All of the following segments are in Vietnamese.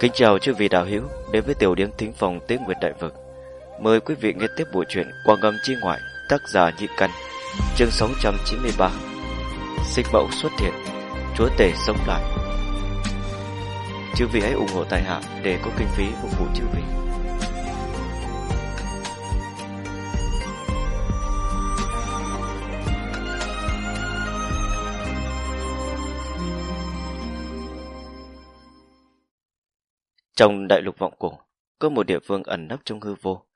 Kính chào chư vị đạo hữu, đến với tiểu điểm thính phòng tế nguyệt đại vực. Mời quý vị nghe tiếp bộ truyện Quang âm chi ngoại, tác giả Nhị Căn, chương 693 Xích mẫu xuất hiện, Chúa tể sống lại Chư vị hãy ủng hộ tài hạ để có kinh phí phục vụ chư vị. Trong đại lục vọng cổ, có một địa phương ẩn nấp trong hư vô.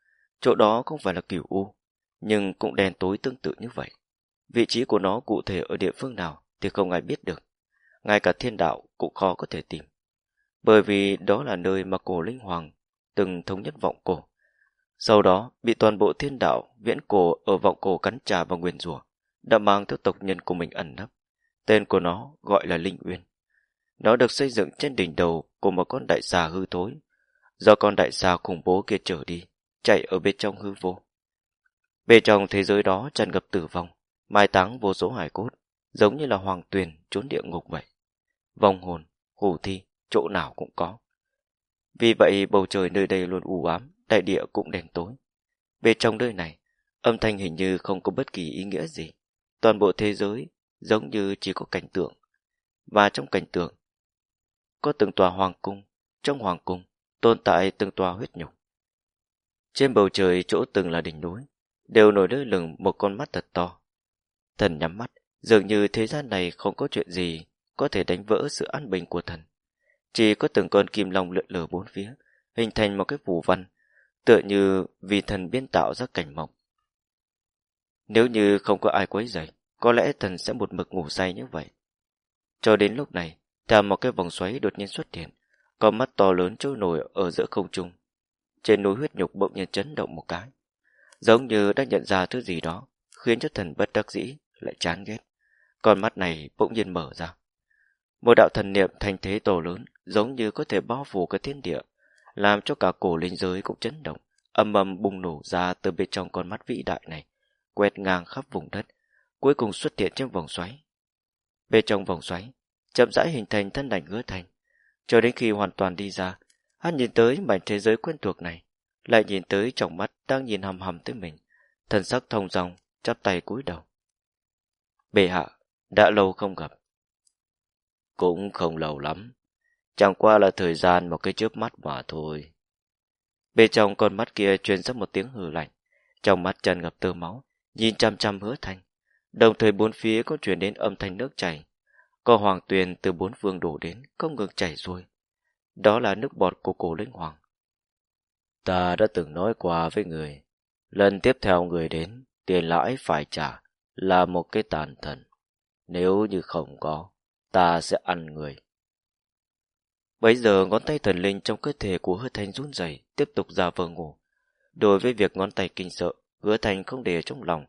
Chỗ đó không phải là cửu u, nhưng cũng đen tối tương tự như vậy. Vị trí của nó cụ thể ở địa phương nào thì không ai biết được. Ngay cả thiên đạo cũng khó có thể tìm. Bởi vì đó là nơi mà cổ linh hoàng từng thống nhất vọng cổ. Sau đó bị toàn bộ thiên đạo viễn cổ ở vọng cổ cắn trả và nguyền rủa đã mang theo tộc nhân của mình ẩn nấp. Tên của nó gọi là Linh Uyên. Nó được xây dựng trên đỉnh đầu của một con đại xà hư thối, do con đại xà khủng bố kia trở đi, chạy ở bên trong hư vô. Bên trong thế giới đó tràn ngập tử vong, mai táng vô số hải cốt, giống như là hoàng tuyền trốn địa ngục vậy. Vong hồn, hủ thi, chỗ nào cũng có. Vì vậy bầu trời nơi đây luôn u ám, đại địa cũng đen tối. Bên trong nơi này, âm thanh hình như không có bất kỳ ý nghĩa gì. Toàn bộ thế giới giống như chỉ có cảnh tượng. Và trong cảnh tượng, có từng tòa hoàng cung, trong hoàng cung tồn tại từng tòa huyết nhục. Trên bầu trời chỗ từng là đỉnh núi, đều nổi lơ lửng một con mắt thật to. Thần nhắm mắt, dường như thế gian này không có chuyện gì có thể đánh vỡ sự an bình của thần. Chỉ có từng con kim long lượn lờ bốn phía, hình thành một cái phù văn, tựa như vì thần biên tạo ra cảnh mộng. Nếu như không có ai quấy rầy, có lẽ thần sẽ một mực ngủ say như vậy. Cho đến lúc này, theo một cái vòng xoáy đột nhiên xuất hiện, con mắt to lớn trôi nổi ở giữa không trung. Trên núi huyết nhục bỗng nhiên chấn động một cái, giống như đã nhận ra thứ gì đó, khiến cho thần bất đắc dĩ lại chán ghét. Con mắt này bỗng nhiên mở ra. Một đạo thần niệm thành thế tổ lớn, giống như có thể bao phủ cái thiên địa, làm cho cả cổ linh giới cũng chấn động, âm âm bùng nổ ra từ bên trong con mắt vĩ đại này, quét ngang khắp vùng đất, cuối cùng xuất hiện trong vòng xoáy. Bên trong vòng xoáy, chậm rãi hình thành thân ảnh hứa thành. Cho đến khi hoàn toàn đi ra, hắn nhìn tới mảnh thế giới quen thuộc này, lại nhìn tới trong mắt đang nhìn hầm hầm tới mình, thần sắc thông dòng, chắp tay cúi đầu. Bệ hạ, đã lâu không gặp. Cũng không lâu lắm, chẳng qua là thời gian một cái chớp mắt mà thôi. Bên trong con mắt kia truyền ra một tiếng hừ lạnh, trong mắt tràn ngập tơ máu, nhìn chăm chăm hứa thanh. Đồng thời bốn phía cũng truyền đến âm thanh nước chảy, có hoàng tuyền từ bốn phương đổ đến, không ngừng chảy xuôi. Đó là nước bọt của cổ linh hoàng. Ta đã từng nói qua với người, lần tiếp theo người đến, tiền lãi phải trả, là một cái tàn thần. Nếu như không có, ta sẽ ăn người. Bây giờ ngón tay thần linh trong cơ thể của hứa thanh run rẩy tiếp tục ra vờ ngủ. Đối với việc ngón tay kinh sợ, hứa thanh không để trong lòng.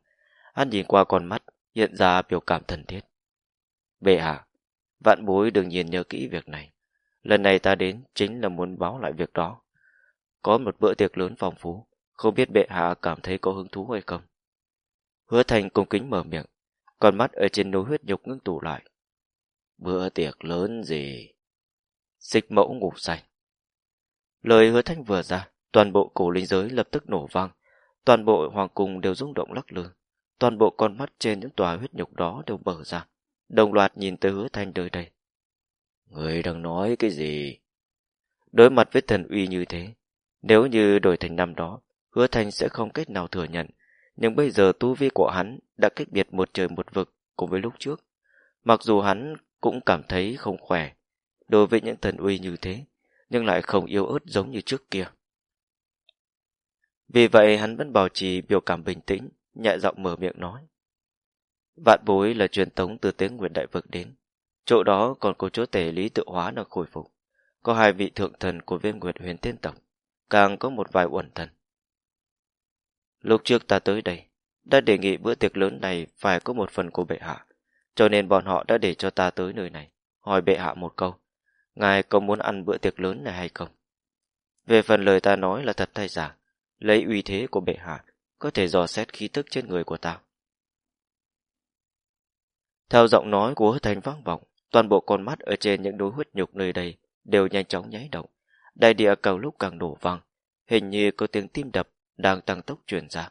Hắn nhìn qua con mắt, hiện ra biểu cảm thần thiết. Bệ hạ, vạn bối đương nhiên nhớ kỹ việc này. Lần này ta đến chính là muốn báo lại việc đó. Có một bữa tiệc lớn phong phú, không biết bệ hạ cảm thấy có hứng thú hay không. Hứa thành cung kính mở miệng, con mắt ở trên núi huyết nhục ngưng tụ lại. Bữa tiệc lớn gì? Xích mẫu ngủ say. Lời hứa thanh vừa ra, toàn bộ cổ linh giới lập tức nổ vang, toàn bộ hoàng cung đều rung động lắc lư, toàn bộ con mắt trên những tòa huyết nhục đó đều mở ra đồng loạt nhìn tới hứa thanh đời đây. Người đang nói cái gì? Đối mặt với thần uy như thế, nếu như đổi thành năm đó, hứa thanh sẽ không cách nào thừa nhận, nhưng bây giờ tu vi của hắn đã cách biệt một trời một vực cùng với lúc trước. Mặc dù hắn cũng cảm thấy không khỏe đối với những thần uy như thế, nhưng lại không yếu ớt giống như trước kia. Vì vậy hắn vẫn bảo trì biểu cảm bình tĩnh, nhẹ giọng mở miệng nói. Vạn bối là truyền tống từ tiếng nguyện đại vực đến. Chỗ đó còn có chúa tể lý tự hóa đang khôi phục. Có hai vị thượng thần của viên nguyệt huyền tiên tộc. Càng có một vài uẩn thần. Lúc trước ta tới đây, đã đề nghị bữa tiệc lớn này phải có một phần của bệ hạ. Cho nên bọn họ đã để cho ta tới nơi này. Hỏi bệ hạ một câu. Ngài có muốn ăn bữa tiệc lớn này hay không? Về phần lời ta nói là thật hay giả, lấy uy thế của bệ hạ, có thể dò xét khí tức trên người của ta. Theo giọng nói của thành vang vọng, toàn bộ con mắt ở trên những đối huyết nhục nơi đây đều nhanh chóng nháy động, đại địa càng lúc càng đổ vang, hình như có tiếng tim đập đang tăng tốc truyền ra.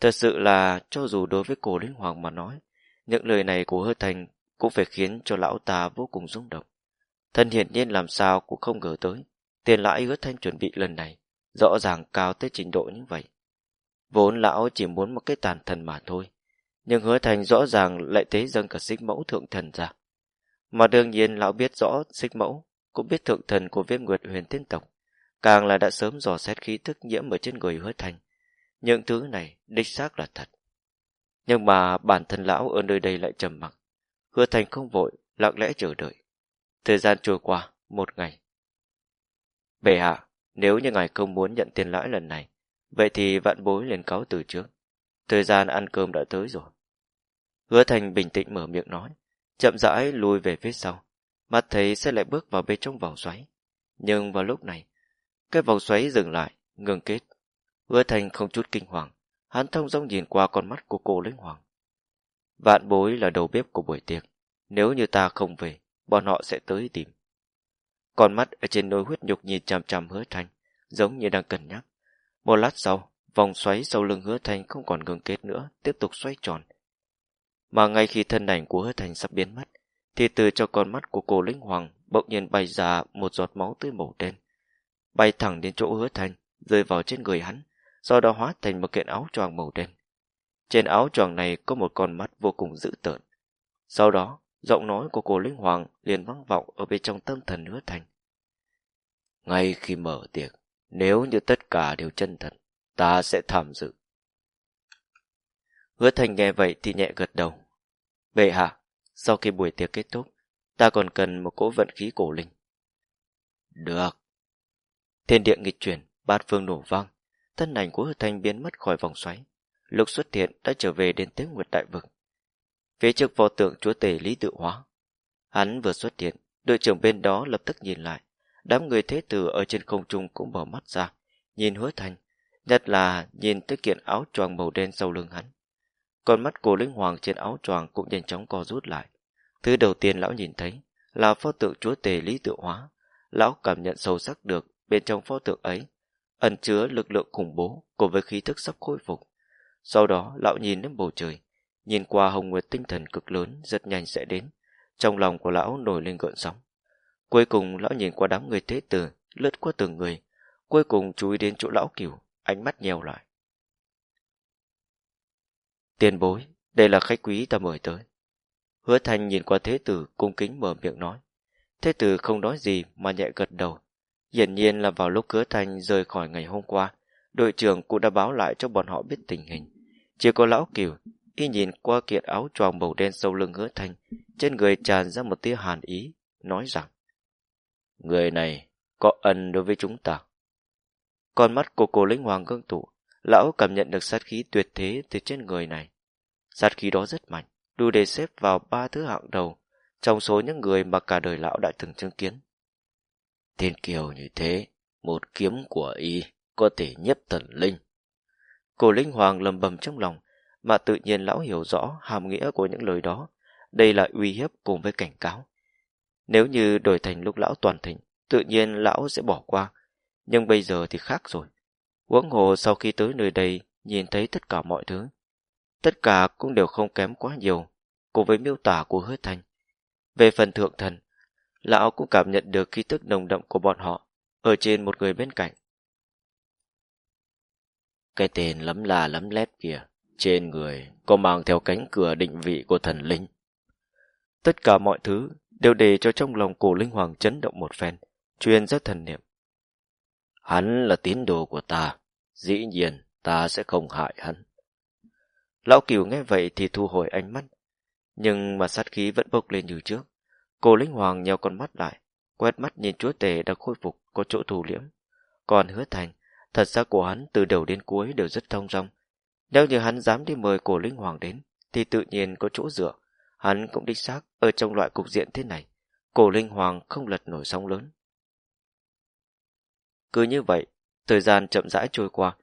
Thật sự là cho dù đối với cổ linh hoàng mà nói, những lời này của hứa thành cũng phải khiến cho lão ta vô cùng rung động. Thân hiển nhiên làm sao cũng không ngờ tới, tiền lãi hứa thanh chuẩn bị lần này, rõ ràng cao tới trình độ như vậy. Vốn lão chỉ muốn một cái tàn thần mà thôi, nhưng hứa thành rõ ràng lại tế dâng cả xích mẫu thượng thần ra. Mà đương nhiên lão biết rõ xích mẫu, cũng biết thượng thần của viêm nguyệt huyền tiên tộc, càng là đã sớm dò xét khí thức nhiễm ở trên người hứa thành. Những thứ này đích xác là thật. Nhưng mà bản thân lão ở nơi đây lại trầm mặc. Hứa thành không vội, lặng lẽ chờ đợi. Thời gian trôi qua, một ngày. Bệ hạ, nếu như ngài không muốn nhận tiền lãi lần này, vậy thì vạn bối liền cáo từ trước. Thời gian ăn cơm đã tới rồi. Hứa thành bình tĩnh mở miệng nói, chậm rãi lùi về phía sau. Mắt thấy sẽ lại bước vào bên trong vòng xoáy. Nhưng vào lúc này, cái vòng xoáy dừng lại, ngừng kết. Hứa thành không chút kinh hoàng, hắn thông dong nhìn qua con mắt của cô linh hoàng. Vạn bối là đầu bếp của buổi tiệc, nếu như ta không về, bọn họ sẽ tới tìm. Con mắt ở trên đôi huyết nhục nhìn chằm chằm hứa thanh, giống như đang cân nhắc. Một lát sau, vòng xoáy sau lưng hứa thanh không còn ngừng kết nữa, tiếp tục xoay tròn. Mà ngay khi thân ảnh của hứa Thành sắp biến mất, thì từ cho con mắt của cô linh hoàng bỗng nhiên bay ra một giọt máu tươi màu đen. Bay thẳng đến chỗ hứa Thành, rơi vào trên người hắn, sau đó hóa thành một kiện áo choàng màu đen. Trên áo choàng này có một con mắt vô cùng dữ tợn. Sau đó, giọng nói của cô Linh Hoàng liền vang vọng ở bên trong tâm thần hứa thành. Ngay khi mở tiệc, nếu như tất cả đều chân thật, ta sẽ tham dự. Hứa thành nghe vậy thì nhẹ gật đầu. Bệ hạ, sau khi buổi tiệc kết thúc, ta còn cần một cỗ vận khí cổ linh. Được. Thiên địa nghịch chuyển, bát phương nổ vang, thân ảnh của hứa thành biến mất khỏi vòng xoáy. Lúc xuất hiện đã trở về đến tế nguyệt đại vực. Phía trước pho tượng chúa tể Lý Tự Hóa. Hắn vừa xuất hiện, đội trưởng bên đó lập tức nhìn lại. Đám người thế tử ở trên không trung cũng mở mắt ra, nhìn hứa thành, nhất là nhìn tới kiện áo choàng màu đen sau lưng hắn. Con mắt của linh hoàng trên áo choàng cũng nhanh chóng co rút lại. Thứ đầu tiên lão nhìn thấy là pho tượng chúa tề Lý Tự Hóa. Lão cảm nhận sâu sắc được bên trong pho tượng ấy ẩn chứa lực lượng khủng bố cùng với khí thức sắp khôi phục. Sau đó lão nhìn đến bầu trời, nhìn qua hồng nguyệt tinh thần cực lớn rất nhanh sẽ đến. Trong lòng của lão nổi lên gợn sóng. Cuối cùng lão nhìn qua đám người thế tử, lướt qua từng người, cuối cùng chú ý đến chỗ lão cửu, ánh mắt nheo lại. Tiền bối, đây là khách quý ta mời tới. Hứa thanh nhìn qua thế tử cung kính mở miệng nói. Thế tử không nói gì mà nhẹ gật đầu. Hiển nhiên là vào lúc hứa thanh rời khỏi ngày hôm qua, đội trưởng cũng đã báo lại cho bọn họ biết tình hình. Chỉ có lão cửu, y nhìn qua kiện áo choàng màu đen sâu lưng hứa thanh, trên người tràn ra một tia hàn ý, nói rằng Người này có ân đối với chúng ta. Con mắt của cô lính hoàng gương tụ, lão cảm nhận được sát khí tuyệt thế từ trên người này. Sát khí đó rất mạnh, đủ để xếp vào ba thứ hạng đầu trong số những người mà cả đời lão đã từng chứng kiến. Thiên kiều như thế, một kiếm của y có thể nhấp thần linh. Cổ linh hoàng lầm bầm trong lòng, mà tự nhiên lão hiểu rõ hàm nghĩa của những lời đó. Đây là uy hiếp cùng với cảnh cáo. Nếu như đổi thành lúc lão toàn thịnh, tự nhiên lão sẽ bỏ qua. Nhưng bây giờ thì khác rồi. Huống hồ sau khi tới nơi đây, nhìn thấy tất cả mọi thứ. Tất cả cũng đều không kém quá nhiều, cùng với miêu tả của hứa thành. Về phần thượng thần, lão cũng cảm nhận được khí tức nồng đậm của bọn họ ở trên một người bên cạnh. Cái tên lấm là lấm lép kìa, trên người có mang theo cánh cửa định vị của thần linh. Tất cả mọi thứ đều để cho trong lòng cổ linh hoàng chấn động một phen, truyền ra thần niệm. Hắn là tín đồ của ta, dĩ nhiên ta sẽ không hại hắn. Lão cửu nghe vậy thì thu hồi ánh mắt, nhưng mà sát khí vẫn bốc lên như trước. Cô linh hoàng nheo con mắt lại, quét mắt nhìn chúa tể đã khôi phục có chỗ thù liễm. Còn hứa thành, thật ra của hắn từ đầu đến cuối đều rất thông dong. Nếu như hắn dám đi mời cổ linh hoàng đến, thì tự nhiên có chỗ dựa. Hắn cũng đích xác ở trong loại cục diện thế này. Cổ linh hoàng không lật nổi sóng lớn. Cứ như vậy, thời gian chậm rãi trôi qua.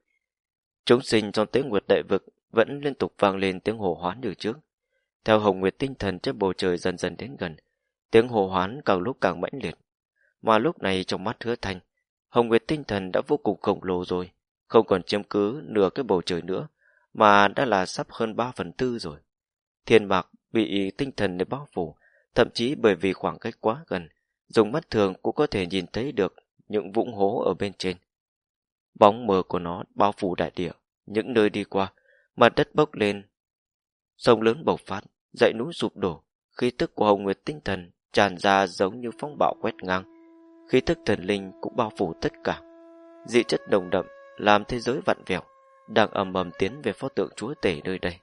Chúng sinh trong tế nguyệt đại vực vẫn liên tục vang lên tiếng hồ hoán như trước. Theo hồng nguyệt tinh thần trên bầu trời dần dần đến gần, tiếng hồ hoán càng lúc càng mãnh liệt. Mà lúc này trong mắt hứa thanh, Hồng Nguyệt tinh thần đã vô cùng khổng lồ rồi, không còn chiếm cứ nửa cái bầu trời nữa, mà đã là sắp hơn ba phần tư rồi. Thiên mạc bị tinh thần để bao phủ, thậm chí bởi vì khoảng cách quá gần, dùng mắt thường cũng có thể nhìn thấy được những vũng hố ở bên trên. Bóng mờ của nó bao phủ đại địa, những nơi đi qua, mặt đất bốc lên. Sông lớn bộc phát, dãy núi sụp đổ, khí tức của Hồng Nguyệt tinh thần tràn ra giống như phong bạo quét ngang. Khí tức thần linh cũng bao phủ tất cả. Dị chất đồng đậm làm thế giới vặn vẹo, đang ầm ầm tiến về pho tượng chúa tể nơi đây.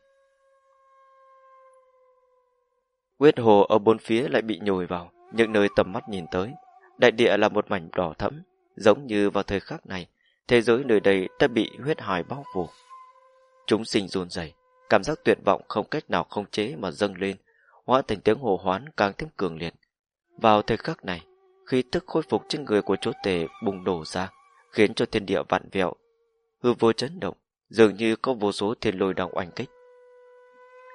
Huyết hồ ở bốn phía lại bị nhồi vào, những nơi tầm mắt nhìn tới. Đại địa là một mảnh đỏ thẫm, giống như vào thời khắc này, thế giới nơi đây đã bị huyết hải bao phủ. Chúng sinh run rẩy, cảm giác tuyệt vọng không cách nào không chế mà dâng lên, hóa thành tiếng hồ hoán càng thêm cường liệt. Vào thời khắc này, khi tức khôi phục trên người của chúa tể bùng đổ ra, khiến cho thiên địa vạn vẹo, hư vô chấn động, dường như có vô số thiên lôi đang oanh kích.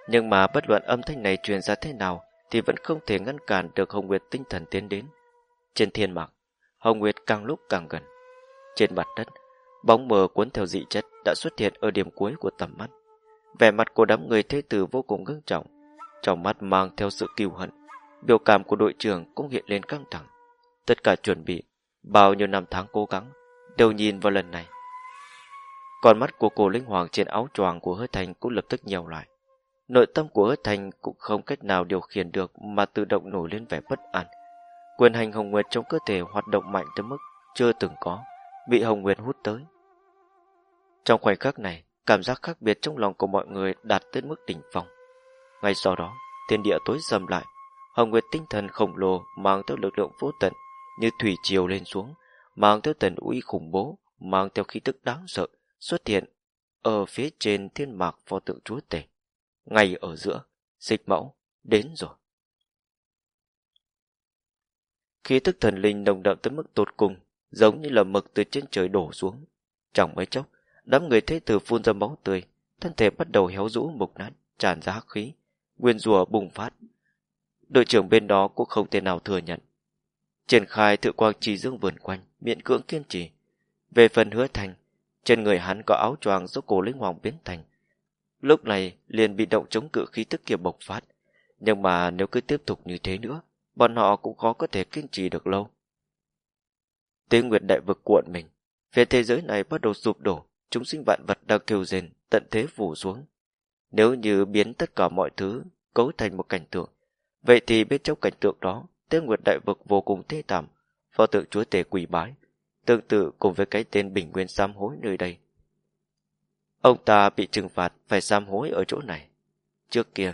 Nhưng mà bất luận âm thanh này truyền ra thế nào thì vẫn không thể ngăn cản được Hồng Nguyệt tinh thần tiến đến. Trên thiên mạc, Hồng Nguyệt càng lúc càng gần. Trên mặt đất, bóng mờ cuốn theo dị chất đã xuất hiện ở điểm cuối của tầm mắt. Vẻ mặt của đám người thế tử vô cùng ngưng trọng, trong mắt mang theo sự kiêu hận. Biểu cảm của đội trưởng cũng hiện lên căng thẳng. Tất cả chuẩn bị, bao nhiêu năm tháng cố gắng, đều nhìn vào lần này. con mắt của cổ linh hoàng trên áo choàng của hơi thành cũng lập tức nhiều lại. Nội tâm của hứa thành cũng không cách nào điều khiển được mà tự động nổi lên vẻ bất an. Quyền hành Hồng Nguyệt trong cơ thể hoạt động mạnh tới mức chưa từng có, bị Hồng Nguyệt hút tới. Trong khoảnh khắc này, cảm giác khác biệt trong lòng của mọi người đạt tới mức đỉnh phong. Ngay sau đó, thiên địa tối sầm lại, Hồng Nguyệt tinh thần khổng lồ mang theo lực lượng vô tận như thủy triều lên xuống, mang theo tần uy khủng bố, mang theo khí tức đáng sợ xuất hiện ở phía trên thiên mạc pho tượng chúa tể ngay ở giữa, dịch mẫu, đến rồi. Khí tức thần linh nồng đậm tới mức tột cùng, giống như là mực từ trên trời đổ xuống. chẳng mấy chốc, đám người thế tử phun ra máu tươi, thân thể bắt đầu héo rũ mục nát, tràn ra hắc khí, nguyên rùa bùng phát. Đội trưởng bên đó cũng không thể nào thừa nhận. Triển khai thượng quang trì dương vườn quanh, miệng cưỡng kiên trì. Về phần hứa thành, trên người hắn có áo choàng do cổ linh hoàng biến thành, Lúc này liền bị động chống cự khí tức kia bộc phát. Nhưng mà nếu cứ tiếp tục như thế nữa, bọn họ cũng khó có thể kiên trì được lâu. Tế nguyệt đại vực cuộn mình, phía thế giới này bắt đầu sụp đổ, chúng sinh vạn vật đang kêu rền, tận thế phủ xuống. Nếu như biến tất cả mọi thứ cấu thành một cảnh tượng, vậy thì bên trong cảnh tượng đó, Tế nguyệt đại vực vô cùng thê thảm, pho tượng chúa tể quỷ bái, tương tự cùng với cái tên bình nguyên sám hối nơi đây. Ông ta bị trừng phạt phải sám hối ở chỗ này. Trước kia,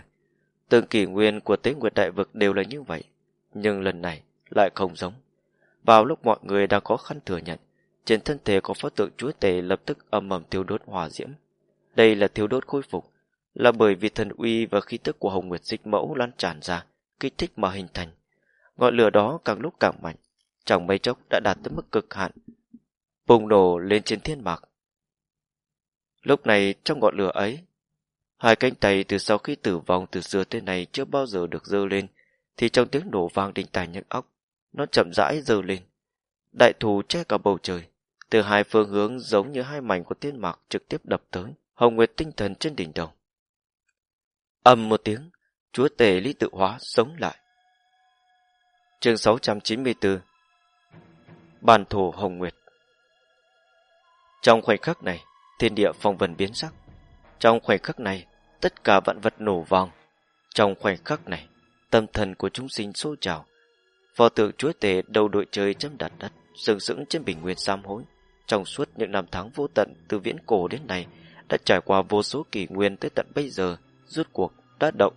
từng kỷ nguyên của tế nguyệt đại vực đều là như vậy, nhưng lần này lại không giống. Vào lúc mọi người đang khó khăn thừa nhận, trên thân thể của pho tượng chúa tể lập tức âm mầm thiêu đốt hỏa diễm. Đây là thiêu đốt khôi phục, là bởi vì thần uy và khí tức của Hồng Nguyệt Dịch Mẫu lan tràn ra, kích thích mà hình thành. Ngọn lửa đó càng lúc càng mạnh, chẳng mấy chốc đã đạt tới mức cực hạn, bùng nổ lên trên thiên mạc, Lúc này trong ngọn lửa ấy, hai cánh tay từ sau khi tử vong từ xưa tới nay chưa bao giờ được dơ lên, thì trong tiếng nổ vang đinh tài nhức óc, nó chậm rãi dơ lên. Đại thù che cả bầu trời, từ hai phương hướng giống như hai mảnh của tiên mạc trực tiếp đập tới, hồng nguyệt tinh thần trên đỉnh đầu. ầm một tiếng, chúa tể lý tự hóa sống lại. Chương 694 Bàn thổ Hồng Nguyệt Trong khoảnh khắc này, thiên địa phong vân biến sắc. Trong khoảnh khắc này, tất cả vạn vật nổ vang. Trong khoảnh khắc này, tâm thần của chúng sinh xô trào. Phò tượng chúa tể đầu đội trời chấm đặt đất, sừng sững trên bình nguyên sam hối. Trong suốt những năm tháng vô tận từ viễn cổ đến nay, đã trải qua vô số kỷ nguyên tới tận bây giờ, rút cuộc đã động.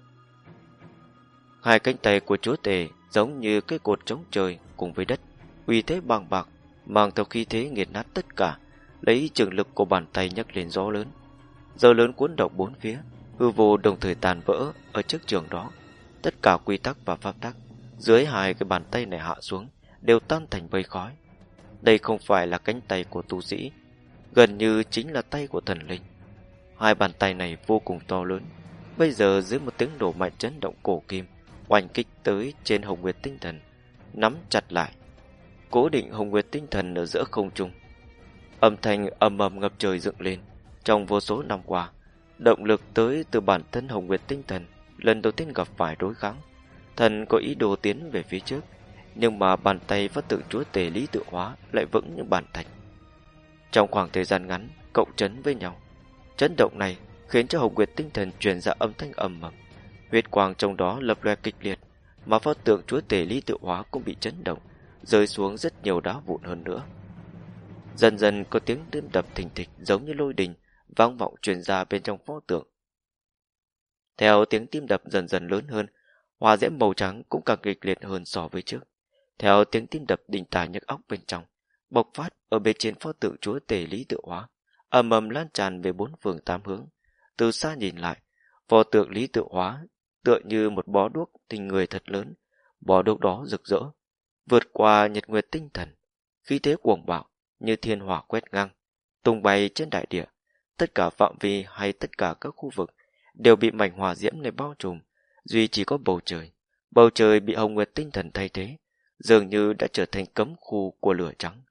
Hai cánh tay của chúa tể giống như cái cột chống trời cùng với đất, uy thế bằng bạc, mang theo khí thế nghiệt nát tất cả, lấy trường lực của bàn tay nhấc lên gió lớn. gió lớn cuốn động bốn phía, hư vô đồng thời tàn vỡ ở trước trường đó. Tất cả quy tắc và pháp tắc dưới hai cái bàn tay này hạ xuống đều tan thành mây khói. Đây không phải là cánh tay của tu sĩ, gần như chính là tay của thần linh. Hai bàn tay này vô cùng to lớn, bây giờ dưới một tiếng đổ mạnh chấn động cổ kim, oanh kích tới trên hồng nguyệt tinh thần, nắm chặt lại. cố định hồng nguyệt tinh thần ở giữa không trung. Âm thanh ầm ầm ngập trời dựng lên. Trong vô số năm qua, động lực tới từ bản thân hồng nguyệt tinh thần lần đầu tiên gặp phải đối kháng. Thần có ý đồ tiến về phía trước, nhưng mà bàn tay phát tượng chúa tể lý tự hóa lại vững như bàn thạch. Trong khoảng thời gian ngắn, cộng chấn với nhau. Chấn động này khiến cho Hồng Nguyệt tinh thần truyền ra âm thanh ầm ầm. Huyết quang trong đó lập loè kịch liệt, mà pho tượng chúa tể lý tự hóa cũng bị chấn động, rơi xuống rất nhiều đá vụn hơn nữa. Dần dần có tiếng tim đập thình thịch giống như lôi đình, vang vọng truyền ra bên trong pho tượng. Theo tiếng tim đập dần dần lớn hơn, hoa diễm màu trắng cũng càng kịch liệt hơn so với trước. Theo tiếng tim đập đình tả nhức óc bên trong, bộc phát ở bên trên pho tượng chúa tể lý tự hóa, ầm ầm lan tràn về bốn phương tám hướng. Từ xa nhìn lại, pho tượng lý tự hóa tựa như một bó đuốc tình người thật lớn, bó đuốc đó rực rỡ, vượt qua nhật nguyệt tinh thần, khí thế cuồng bạo như thiên hỏa quét ngang, tung bay trên đại địa, tất cả phạm vi hay tất cả các khu vực đều bị mảnh hỏa diễm này bao trùm, duy chỉ có bầu trời, bầu trời bị hồng nguyệt tinh thần thay thế, dường như đã trở thành cấm khu của lửa trắng.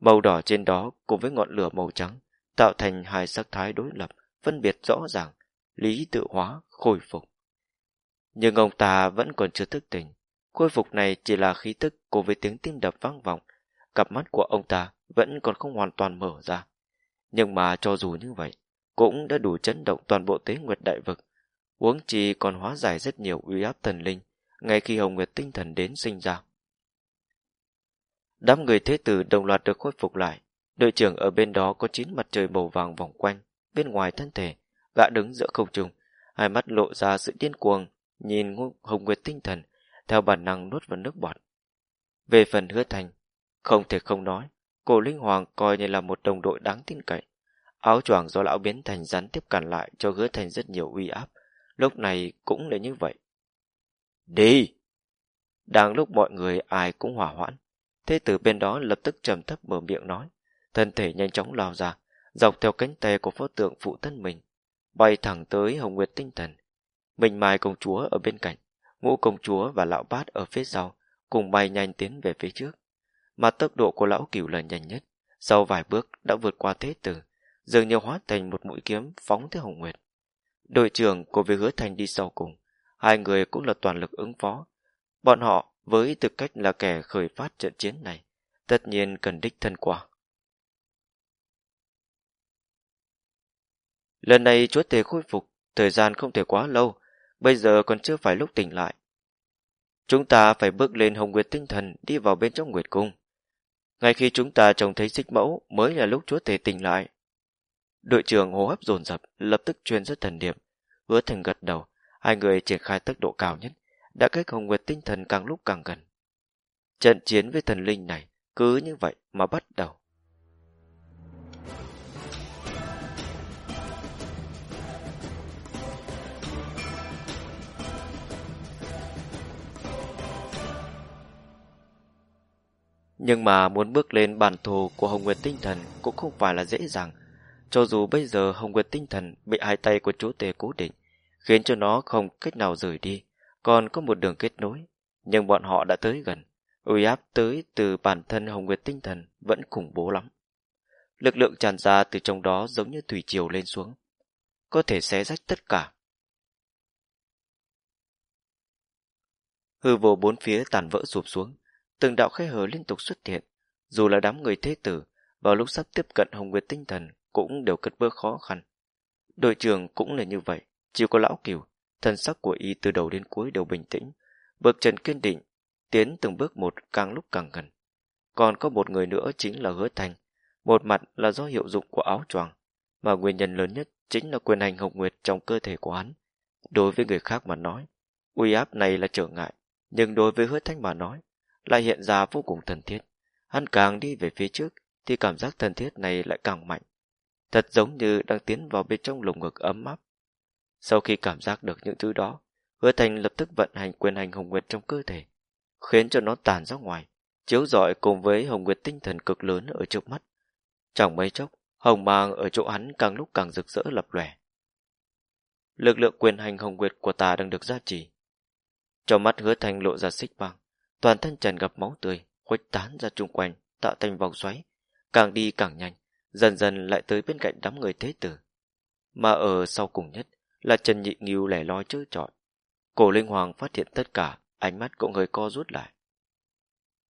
Màu đỏ trên đó cùng với ngọn lửa màu trắng tạo thành hai sắc thái đối lập, phân biệt rõ ràng, lý tự hóa, khôi phục. Nhưng ông ta vẫn còn chưa thức tỉnh. Khôi phục này chỉ là khí tức cùng với tiếng tim đập vang vọng. Cặp mắt của ông ta vẫn còn không hoàn toàn mở ra. Nhưng mà cho dù như vậy, cũng đã đủ chấn động toàn bộ tế nguyệt đại vực. uống chi còn hóa giải rất nhiều uy áp thần linh, ngay khi Hồng Nguyệt tinh thần đến sinh ra. Đám người thế tử đồng loạt được khôi phục lại. Đội trưởng ở bên đó có chín mặt trời màu vàng vòng quanh, bên ngoài thân thể, gã đứng giữa không trung, hai mắt lộ ra sự điên cuồng, nhìn Hồng Nguyệt tinh thần, theo bản năng nuốt vào nước bọt. Về phần hứa thành, không thể không nói, cổ linh hoàng coi như là một đồng đội đáng tin cậy. Áo choàng do lão biến thành rắn tiếp cản lại cho hứa thành rất nhiều uy áp, lúc này cũng là như vậy. Đi! Đang lúc mọi người ai cũng hỏa hoãn, thế tử bên đó lập tức trầm thấp mở miệng nói, thân thể nhanh chóng lao ra, dọc theo cánh tay của pho tượng phụ thân mình, bay thẳng tới Hồng Nguyệt tinh thần. Mình mai công chúa ở bên cạnh, ngũ công chúa và lão bát ở phía sau, cùng bay nhanh tiến về phía trước. Mà tốc độ của lão cửu là nhanh nhất, sau vài bước đã vượt qua thế tử, dường như hóa thành một mũi kiếm phóng tới Hồng Nguyệt. Đội trưởng của việc hứa thành đi sau cùng, hai người cũng là toàn lực ứng phó. Bọn họ với tư cách là kẻ khởi phát trận chiến này, tất nhiên cần đích thân qua. Lần này chúa tể khôi phục, thời gian không thể quá lâu, bây giờ còn chưa phải lúc tỉnh lại. Chúng ta phải bước lên hồng nguyệt tinh thần đi vào bên trong nguyệt cung. Ngay khi chúng ta trông thấy xích mẫu mới là lúc chúa tể tỉnh lại. Đội trưởng hô hấp dồn dập lập tức truyền rất thần điểm hứa thành gật đầu, hai người triển khai tốc độ cao nhất, đã cách hồng nguyệt tinh thần càng lúc càng gần. Trận chiến với thần linh này cứ như vậy mà bắt đầu. Nhưng mà muốn bước lên bản thù của Hồng Nguyệt Tinh Thần cũng không phải là dễ dàng. Cho dù bây giờ Hồng Nguyệt Tinh Thần bị hai tay của chú tề cố định, khiến cho nó không cách nào rời đi, còn có một đường kết nối. Nhưng bọn họ đã tới gần, uy áp tới từ bản thân Hồng Nguyệt Tinh Thần vẫn khủng bố lắm. Lực lượng tràn ra từ trong đó giống như thủy triều lên xuống, có thể xé rách tất cả. Hư vô bốn phía tàn vỡ sụp xuống, từng đạo khe hở liên tục xuất hiện, dù là đám người thế tử, vào lúc sắp tiếp cận Hồng Nguyệt tinh thần cũng đều cất bước khó khăn. Đội trưởng cũng là như vậy, chỉ có lão cửu, thân sắc của y từ đầu đến cuối đều bình tĩnh, bước chân kiên định, tiến từng bước một càng lúc càng gần. Còn có một người nữa chính là hứa thành, một mặt là do hiệu dụng của áo choàng, mà nguyên nhân lớn nhất chính là quyền hành hồng nguyệt trong cơ thể của hắn. Đối với người khác mà nói, uy áp này là trở ngại, nhưng đối với hứa thanh mà nói, lại hiện ra vô cùng thân thiết. Hắn càng đi về phía trước thì cảm giác thân thiết này lại càng mạnh. Thật giống như đang tiến vào bên trong lồng ngực ấm áp. Sau khi cảm giác được những thứ đó, hứa thành lập tức vận hành quyền hành hồng nguyệt trong cơ thể, khiến cho nó tàn ra ngoài, chiếu rọi cùng với hồng nguyệt tinh thần cực lớn ở trước mắt. Chẳng mấy chốc, hồng mang ở chỗ hắn càng lúc càng rực rỡ lập lòe. Lực lượng quyền hành hồng nguyệt của ta đang được gia trì. Trong mắt hứa thành lộ ra xích băng, toàn thân tràn ngập máu tươi, khuếch tán ra chung quanh, tạo thành vòng xoáy, càng đi càng nhanh, dần dần lại tới bên cạnh đám người thế tử. Mà ở sau cùng nhất là Trần Nhị Nghiêu lẻ loi chớ trọi. Cổ Linh Hoàng phát hiện tất cả, ánh mắt cũng hơi co rút lại.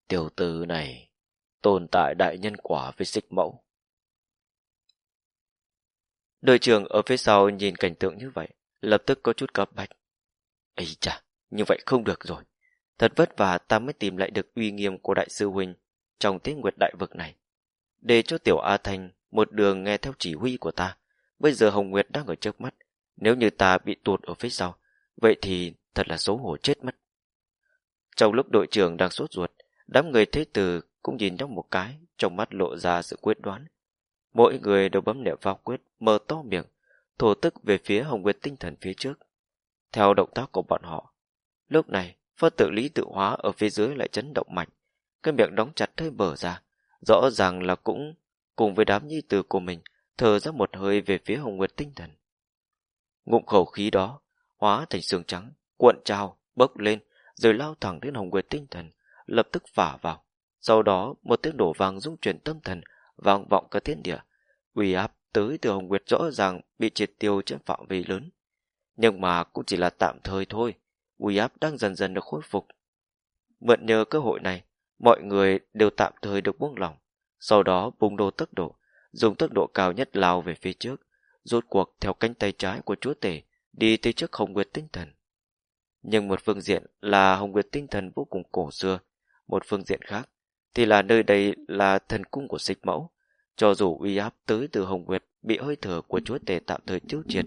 Tiểu tử này tồn tại đại nhân quả với xích mẫu. Đội trưởng ở phía sau nhìn cảnh tượng như vậy, lập tức có chút cấp bách. Ây chà, như vậy không được rồi. Thật vất vả ta mới tìm lại được uy nghiêm của đại sư huynh trong tế nguyệt đại vực này. Để cho tiểu A Thanh một đường nghe theo chỉ huy của ta. Bây giờ Hồng Nguyệt đang ở trước mắt. Nếu như ta bị tuột ở phía sau, vậy thì thật là xấu hổ chết mất. Trong lúc đội trưởng đang sốt ruột, đám người thế tử cũng nhìn nhau một cái, trong mắt lộ ra sự quyết đoán. Mỗi người đều bấm niệm vào quyết, mở to miệng, thổ tức về phía Hồng Nguyệt tinh thần phía trước. Theo động tác của bọn họ, lúc này, Phật tự lý tự hóa ở phía dưới lại chấn động mạnh, cái miệng đóng chặt hơi bở ra, rõ ràng là cũng cùng với đám nhi tử của mình thở ra một hơi về phía Hồng Nguyệt tinh thần. Ngụm khẩu khí đó hóa thành xương trắng, cuộn trào, bốc lên, rồi lao thẳng đến Hồng Nguyệt tinh thần, lập tức phả vào. Sau đó, một tiếng đổ vàng rung chuyển tâm thần, vang vọng cả thiên địa. Uy áp tới từ Hồng Nguyệt rõ ràng bị triệt tiêu trên phạm vi lớn. Nhưng mà cũng chỉ là tạm thời thôi, uy áp đang dần dần được khôi phục. Mượn nhờ cơ hội này, mọi người đều tạm thời được buông lỏng, sau đó bùng đồ tốc độ, dùng tốc độ cao nhất lao về phía trước, rốt cuộc theo cánh tay trái của chúa tể, đi tới trước Hồng Nguyệt tinh thần. Nhưng một phương diện là Hồng Nguyệt tinh thần vô cùng cổ xưa, một phương diện khác thì là nơi đây là thần cung của xích mẫu. Cho dù uy áp tới từ Hồng Nguyệt bị hơi thở của chúa tể tạm thời tiêu triệt,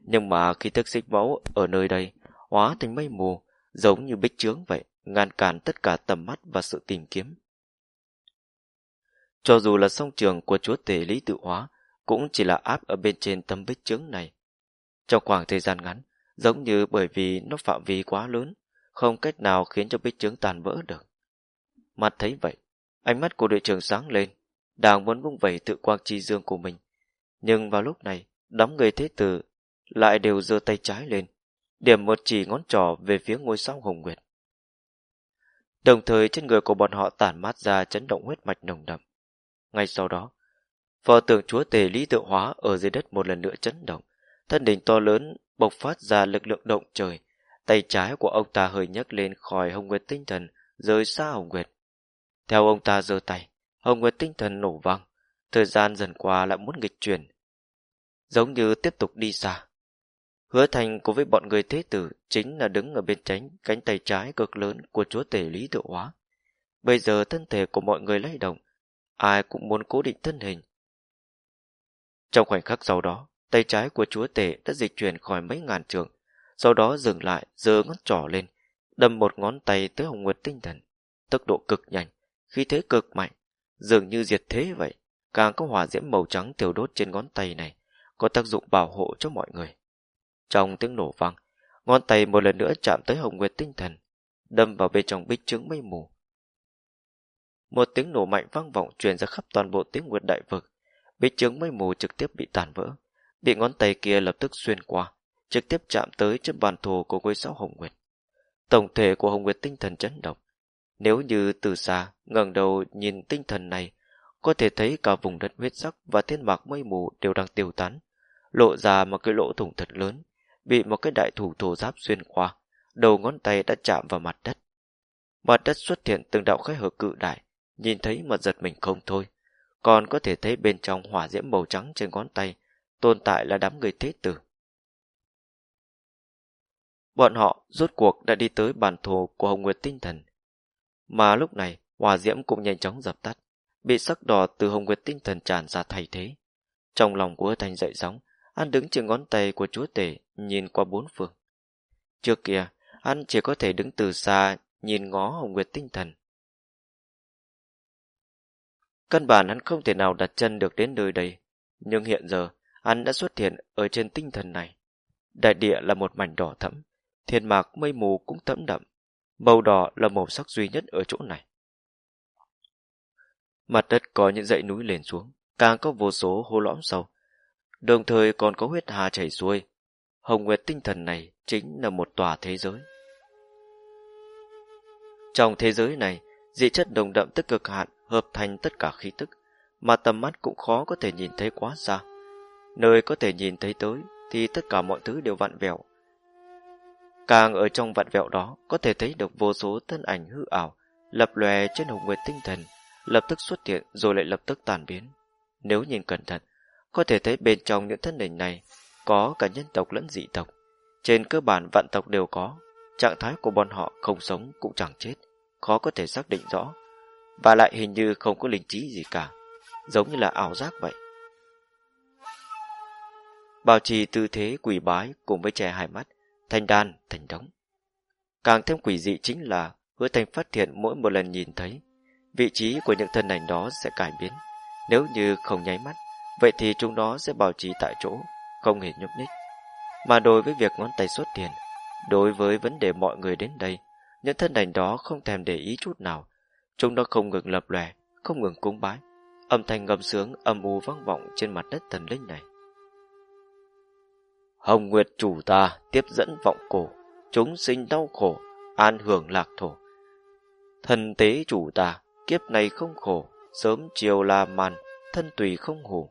nhưng mà khi thức xích mẫu ở nơi đây hóa thành mây mù, giống như bích trướng vậy, ngăn cản tất cả tầm mắt và sự tìm kiếm. Cho dù là song trường của chúa tể lý tự hóa, cũng chỉ là áp ở bên trên tấm bích trướng này. Trong khoảng thời gian ngắn, giống như bởi vì nó phạm vi quá lớn, không cách nào khiến cho bích trướng tàn vỡ được. Mặt thấy vậy, ánh mắt của đội trưởng sáng lên, đang muốn vung vẩy tự quang chi dương của mình. Nhưng vào lúc này, đám người thế tử lại đều giơ tay trái lên, điểm một chỉ ngón trỏ về phía ngôi sao hồng nguyệt. Đồng thời trên người của bọn họ tản mát ra chấn động huyết mạch nồng đậm. Ngay sau đó, pho tượng chúa tề lý tự hóa ở dưới đất một lần nữa chấn động, thân đỉnh to lớn bộc phát ra lực lượng động trời, tay trái của ông ta hơi nhấc lên khỏi hồng nguyệt tinh thần, rời xa hồng nguyệt. Theo ông ta giơ tay, hồng nguyệt tinh thần nổ vang, thời gian dần qua lại muốn nghịch chuyển. Giống như tiếp tục đi xa. Hứa thành cùng với bọn người thế tử chính là đứng ở bên tránh cánh tay trái cực lớn của chúa tể lý tự hóa. Bây giờ thân thể của mọi người lay động, ai cũng muốn cố định thân hình. Trong khoảnh khắc sau đó, tay trái của chúa tể đã dịch chuyển khỏi mấy ngàn trường, sau đó dừng lại, giơ ngón trỏ lên, đâm một ngón tay tới hồng nguyệt tinh thần, tốc độ cực nhanh, khí thế cực mạnh, dường như diệt thế vậy, càng có hỏa diễm màu trắng thiêu đốt trên ngón tay này, có tác dụng bảo hộ cho mọi người. Trong tiếng nổ vang, ngón tay một lần nữa chạm tới hồng nguyệt tinh thần, đâm vào bên trong bích trướng mây mù. Một tiếng nổ mạnh vang vọng truyền ra khắp toàn bộ tiếng nguyệt đại vực, bích trướng mây mù trực tiếp bị tàn vỡ, bị ngón tay kia lập tức xuyên qua, trực tiếp chạm tới trên bàn thù của ngôi sao hồng nguyệt. Tổng thể của hồng nguyệt tinh thần chấn động. Nếu như từ xa ngẩng đầu nhìn tinh thần này, có thể thấy cả vùng đất huyết sắc và thiên mạc mây mù đều đang tiêu tán, lộ ra một cái lỗ thủng thật lớn, bị một cái đại thủ thổ giáp xuyên qua, đầu ngón tay đã chạm vào mặt đất. Mặt đất xuất hiện từng đạo khai hở cự đại, nhìn thấy mà giật mình không thôi, còn có thể thấy bên trong hỏa diễm màu trắng trên ngón tay, tồn tại là đám người thế tử. Bọn họ rốt cuộc đã đi tới bản thổ của Hồng Nguyệt Tinh Thần. Mà lúc này, hỏa diễm cũng nhanh chóng dập tắt, bị sắc đỏ từ Hồng Nguyệt Tinh Thần tràn ra thay thế. Trong lòng của Thanh dậy sóng, anh đứng trên ngón tay của chúa tể, nhìn qua bốn phương. Trước kia, anh chỉ có thể đứng từ xa, nhìn ngó Hồng Nguyệt Tinh Thần. Căn bản hắn không thể nào đặt chân được đến nơi đây, nhưng hiện giờ, hắn đã xuất hiện ở trên tinh thần này. Đại địa là một mảnh đỏ thẫm, thiên mạc mây mù cũng thẫm đậm, màu đỏ là màu sắc duy nhất ở chỗ này. Mặt đất có những dãy núi lên xuống, càng có vô số hố lõm sâu, đồng thời còn có huyết hà chảy xuôi. Hồng Nguyệt tinh thần này chính là một tòa thế giới. Trong thế giới này, dị chất đồng đậm tức cực hạn hợp thành tất cả khí tức, mà tầm mắt cũng khó có thể nhìn thấy quá xa. Nơi có thể nhìn thấy tới thì tất cả mọi thứ đều vặn vẹo. Càng ở trong vặn vẹo đó có thể thấy được vô số thân ảnh hư ảo, lập lòe trên hồng nguyệt tinh thần, lập tức xuất hiện rồi lại lập tức tàn biến. Nếu nhìn cẩn thận, có thể thấy bên trong những thân hình này có cả nhân tộc lẫn dị tộc. Trên cơ bản vạn tộc đều có, trạng thái của bọn họ không sống cũng chẳng chết, khó có thể xác định rõ. Và lại hình như không có linh trí gì cả, giống như là ảo giác vậy. Bảo trì tư thế quỷ bái cùng với trẻ hai mắt, thành đan, thành đống. Càng thêm quỷ dị chính là hứa thành phát hiện mỗi một lần nhìn thấy, vị trí của những thân ảnh đó sẽ cải biến. Nếu như không nháy mắt, vậy thì chúng nó sẽ bảo trì tại chỗ, không hề nhúc nhích. Mà đối với việc ngón tay xuất tiền, đối với vấn đề mọi người đến đây, những thân ảnh đó không thèm để ý chút nào. Chúng nó không ngừng lập lòe, không ngừng cúng bái. Âm thanh ngâm sướng âm u vang vọng trên mặt đất thần linh này. Hồng Nguyệt chủ ta tiếp dẫn vọng cổ, chúng sinh đau khổ, an hưởng lạc thổ. Thần tế chủ ta, kiếp này không khổ, sớm chiều là màn, thân tùy không hủ.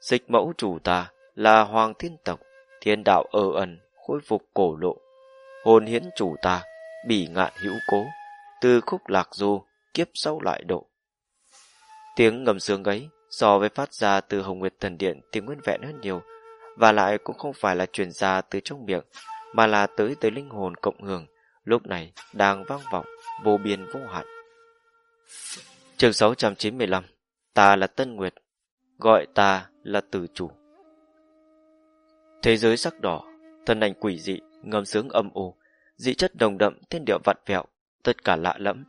Dịch mẫu chủ ta là hoàng thiên tộc, thiên đạo ơ ẩn, khôi phục cổ lộ. Hồn hiến chủ ta, bỉ ngạn hữu cố, từ khúc lạc du, kiếp sau lại độ. Tiếng ngầm sướng ấy so với phát ra từ Hồng Nguyệt Thần Điện thì nguyên vẹn hơn nhiều, và lại cũng không phải là truyền ra từ trong miệng, mà là tới tới linh hồn cộng hưởng, lúc này đang vang vọng, vô biên vô hạn. Chương 695 Ta là Tân Nguyệt, gọi ta là Tử Chủ. Thế giới sắc đỏ, thân ảnh quỷ dị, ngâm sướng âm u, dị chất đồng đậm, thiên điệu vặn vẹo, tất cả lạ lẫm.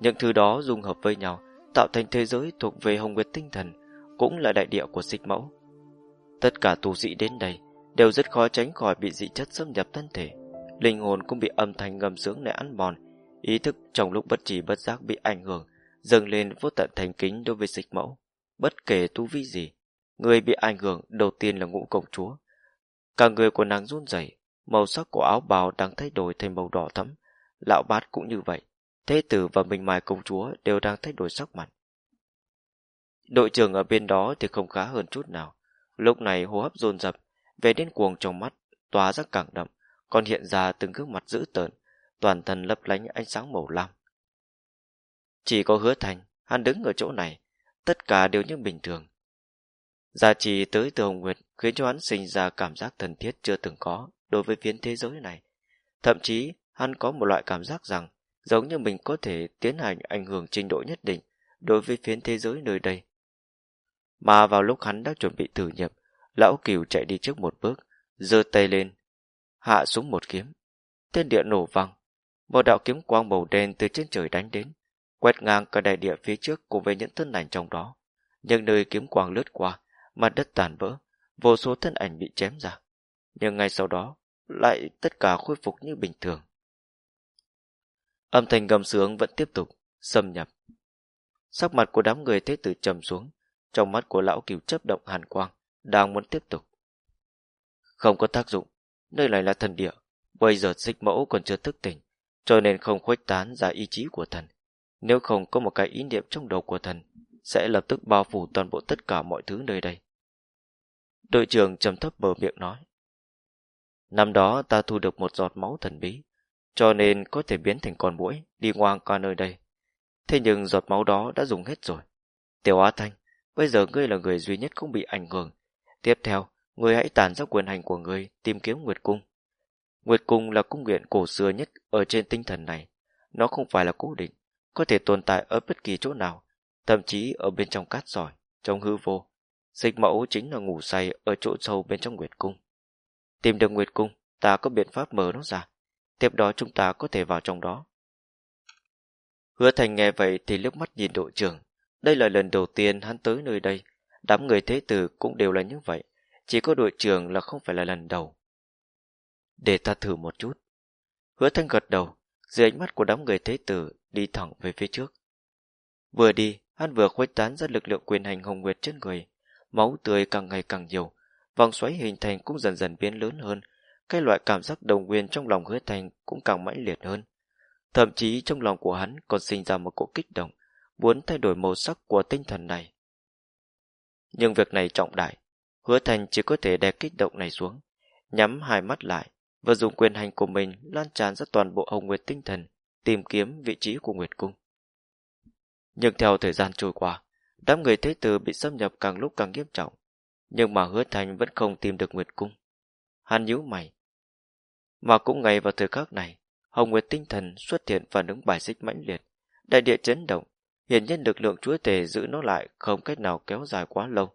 Những thứ đó dung hợp với nhau, tạo thành thế giới thuộc về hồng nguyệt tinh thần, cũng là đại địa của xích mẫu. Tất cả tu sĩ đến đây đều rất khó tránh khỏi bị dị chất xâm nhập thân thể. Linh hồn cũng bị âm thanh ngầm sướng này ăn mòn, ý thức trong lúc bất trì bất giác bị ảnh hưởng, dâng lên vô tận thành kính đối với dịch mẫu. Bất kể tu vi gì, người bị ảnh hưởng đầu tiên là ngũ công chúa. Cả người của nàng run rẩy, màu sắc của áo bào đang thay đổi thành màu đỏ thẫm. Lão bát cũng như vậy, thế tử và mình mài công chúa đều đang thay đổi sắc mặt. Đội trưởng ở bên đó thì không khá hơn chút nào. Lúc này hô hấp dồn dập, về đến cuồng trong mắt, tỏa ra càng đậm, còn hiện ra từng gương mặt dữ tợn, toàn thân lấp lánh ánh sáng màu lam. Chỉ có hứa thành, hắn đứng ở chỗ này, tất cả đều như bình thường. Gia trì tới từ Hồng Nguyệt khiến cho hắn sinh ra cảm giác thân thiết chưa từng có đối với phiến thế giới này. Thậm chí, hắn có một loại cảm giác rằng giống như mình có thể tiến hành ảnh hưởng trình độ nhất định đối với phiến thế giới nơi đây. Mà vào lúc hắn đang chuẩn bị thử nhập, lão cửu chạy đi trước một bước, giơ tay lên, hạ xuống một kiếm. Tên địa nổ vang, một đạo kiếm quang màu đen từ trên trời đánh đến, quét ngang cả đại địa phía trước cùng với những thân ảnh trong đó. Nhưng nơi kiếm quang lướt qua, mặt đất tàn vỡ, vô số thân ảnh bị chém ra. Nhưng ngay sau đó, lại tất cả khôi phục như bình thường. Âm thanh gầm sướng vẫn tiếp tục, xâm nhập. Sắc mặt của đám người thế tử trầm xuống, trong mắt của lão cửu chấp động hàn quang, đang muốn tiếp tục. Không có tác dụng, nơi này là thần địa, bây giờ xích mẫu còn chưa thức tỉnh, cho nên không khuếch tán ra ý chí của thần. Nếu không có một cái ý niệm trong đầu của thần, sẽ lập tức bao phủ toàn bộ tất cả mọi thứ nơi đây. Đội trưởng trầm thấp bờ miệng nói. Năm đó ta thu được một giọt máu thần bí, cho nên có thể biến thành con mũi, đi ngoan qua nơi đây. Thế nhưng giọt máu đó đã dùng hết rồi. Tiểu Á Thanh, bây giờ ngươi là người duy nhất không bị ảnh hưởng. Tiếp theo, ngươi hãy tàn ra quyền hành của ngươi, tìm kiếm Nguyệt Cung. Nguyệt Cung là cung nguyện cổ xưa nhất ở trên tinh thần này. Nó không phải là cố định, có thể tồn tại ở bất kỳ chỗ nào, thậm chí ở bên trong cát sỏi, trong hư vô. Dịch mẫu chính là ngủ say ở chỗ sâu bên trong Nguyệt Cung. Tìm được Nguyệt Cung, ta có biện pháp mở nó ra. Tiếp đó chúng ta có thể vào trong đó. Hứa Thành nghe vậy thì liếc mắt nhìn đội trưởng. Đây là lần đầu tiên hắn tới nơi đây. Đám người thế tử cũng đều là như vậy. Chỉ có đội trưởng là không phải là lần đầu. Để ta thử một chút. Hứa Thanh gật đầu, dưới ánh mắt của đám người thế tử đi thẳng về phía trước. Vừa đi, hắn vừa khuếch tán ra lực lượng quyền hành hồng nguyệt trên người. Máu tươi càng ngày càng nhiều, vòng xoáy hình thành cũng dần dần biến lớn hơn. Cái loại cảm giác đồng nguyên trong lòng hứa thành cũng càng mãnh liệt hơn. Thậm chí trong lòng của hắn còn sinh ra một cỗ kích động, muốn thay đổi màu sắc của tinh thần này. Nhưng việc này trọng đại, hứa thành chỉ có thể đè kích động này xuống, nhắm hai mắt lại và dùng quyền hành của mình lan tràn ra toàn bộ hồng nguyệt tinh thần, tìm kiếm vị trí của Nguyệt Cung. Nhưng theo thời gian trôi qua, đám người thế tử bị xâm nhập càng lúc càng nghiêm trọng, nhưng mà hứa thành vẫn không tìm được Nguyệt Cung. Hắn nhíu mày. Mà cũng ngay vào thời khắc này, Hồng Nguyệt tinh thần xuất hiện phản ứng bài xích mãnh liệt, đại địa chấn động, hiển nhiên lực lượng chúa tể giữ nó lại không cách nào kéo dài quá lâu.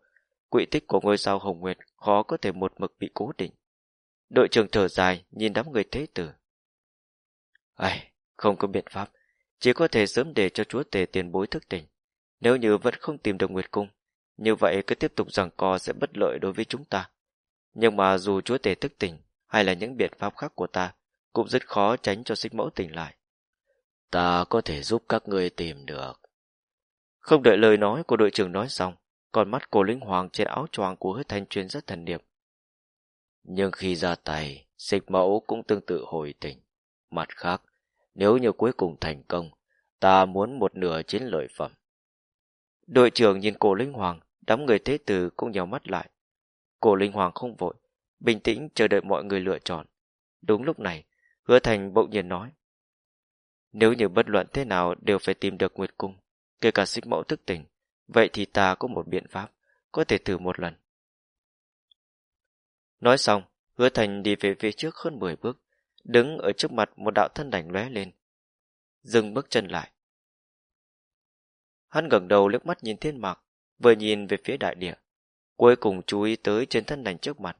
Quỹ tích của ngôi sao Hồng Nguyệt khó có thể một mực bị cố định. Đội trưởng thở dài nhìn đám người thế tử. Ai, không có biện pháp, chỉ có thể sớm để cho chúa tể tiền bối thức tỉnh. Nếu như vẫn không tìm được Nguyệt Cung, như vậy cứ tiếp tục rằng co sẽ bất lợi đối với chúng ta. Nhưng mà dù chúa tể thức tỉnh hay là những biện pháp khác của ta, cũng rất khó tránh cho xích mẫu tỉnh lại. Ta có thể giúp các ngươi tìm được. Không đợi lời nói của đội trưởng nói xong, còn mắt cổ linh hoàng trên áo choàng của hứa thanh truyền rất thần điệp. Nhưng khi ra tay, xích mẫu cũng tương tự hồi tỉnh. Mặt khác, nếu như cuối cùng thành công, ta muốn một nửa chiến lợi phẩm. Đội trưởng nhìn cổ linh hoàng, đám người thế tử cũng nhào mắt lại. Cổ linh hoàng không vội, bình tĩnh chờ đợi mọi người lựa chọn. Đúng lúc này, hứa thành bỗng nhiên nói. Nếu như bất luận thế nào đều phải tìm được Nguyệt Cung, kể cả xích mẫu thức tỉnh, vậy thì ta có một biện pháp, có thể thử một lần. Nói xong, hứa thành đi về phía trước hơn 10 bước, đứng ở trước mặt một đạo thân đảnh lóe lên. Dừng bước chân lại. Hắn ngẩng đầu liếc mắt nhìn thiên mạc, vừa nhìn về phía đại địa, cuối cùng chú ý tới trên thân đảnh trước mặt.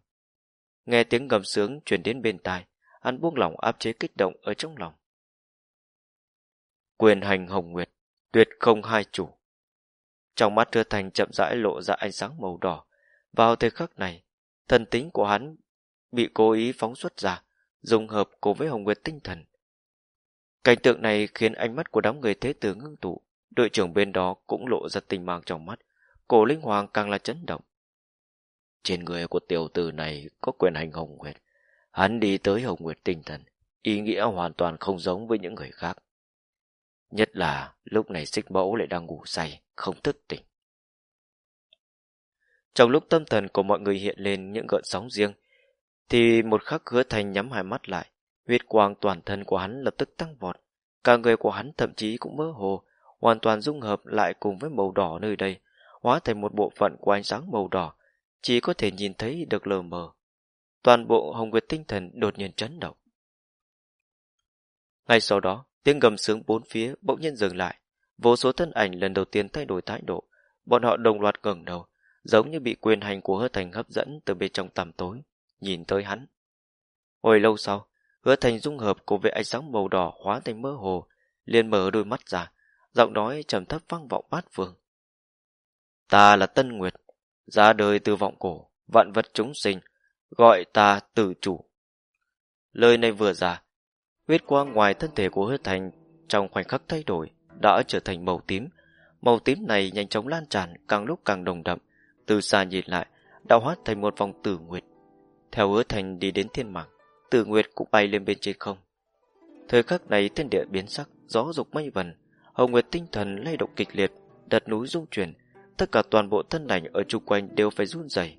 Nghe tiếng gầm sướng truyền đến bên tai, hắn buông lỏng áp chế kích động ở trong lòng. Quyền hành hồng nguyệt, tuyệt không hai chủ. Trong mắt thưa Thành chậm rãi lộ ra ánh sáng màu đỏ. Vào thời khắc này, thần tính của hắn bị cố ý phóng xuất ra, dùng hợp cùng với Hồng Nguyệt tinh thần. Cảnh tượng này khiến ánh mắt của đám người thế tử ngưng tụ, đội trưởng bên đó cũng lộ ra tình mang trong mắt, cổ linh hoàng càng là chấn động. Trên người của tiểu tử này có quyền hành Hồng Nguyệt, hắn đi tới Hồng Nguyệt tinh thần, ý nghĩa hoàn toàn không giống với những người khác. Nhất là lúc này xích mẫu lại đang ngủ say, không thức tỉnh. Trong lúc tâm thần của mọi người hiện lên những gợn sóng riêng, thì một khắc hứa thành nhắm hai mắt lại, huyết quang toàn thân của hắn lập tức tăng vọt. Cả người của hắn thậm chí cũng mơ hồ, hoàn toàn dung hợp lại cùng với màu đỏ nơi đây, hóa thành một bộ phận của ánh sáng màu đỏ, chỉ có thể nhìn thấy được lờ mờ. Toàn bộ hồng nguyệt tinh thần đột nhiên chấn động. Ngay sau đó, tiếng gầm sướng bốn phía bỗng nhiên dừng lại. Vô số thân ảnh lần đầu tiên thay đổi thái độ. Bọn họ đồng loạt ngẩng đầu, giống như bị quyền hành của hứa thành hấp dẫn từ bên trong tầm tối, nhìn tới hắn. Hồi lâu sau, hứa thành dung hợp cùng với ánh sáng màu đỏ hóa thành mơ hồ, liền mở đôi mắt ra, giọng nói trầm thấp vang vọng bát phương. Ta là Tân Nguyệt, ra đời từ vọng cổ, vạn vật chúng sinh, gọi ta tử chủ. Lời này vừa ra, huyết quang ngoài thân thể của hứa thành trong khoảnh khắc thay đổi, đã trở thành màu tím. Màu tím này nhanh chóng lan tràn, càng lúc càng đồng đậm. Từ xa nhìn lại, đã hóa thành một vòng tử nguyệt. Theo hứa thành đi đến thiên mạng, tử nguyệt cũng bay lên bên trên không. Thời khắc này thiên địa biến sắc, gió dục mây vần, hồng nguyệt tinh thần lay động kịch liệt, đặt núi rung chuyển, tất cả toàn bộ thân ảnh ở chung quanh đều phải run rẩy.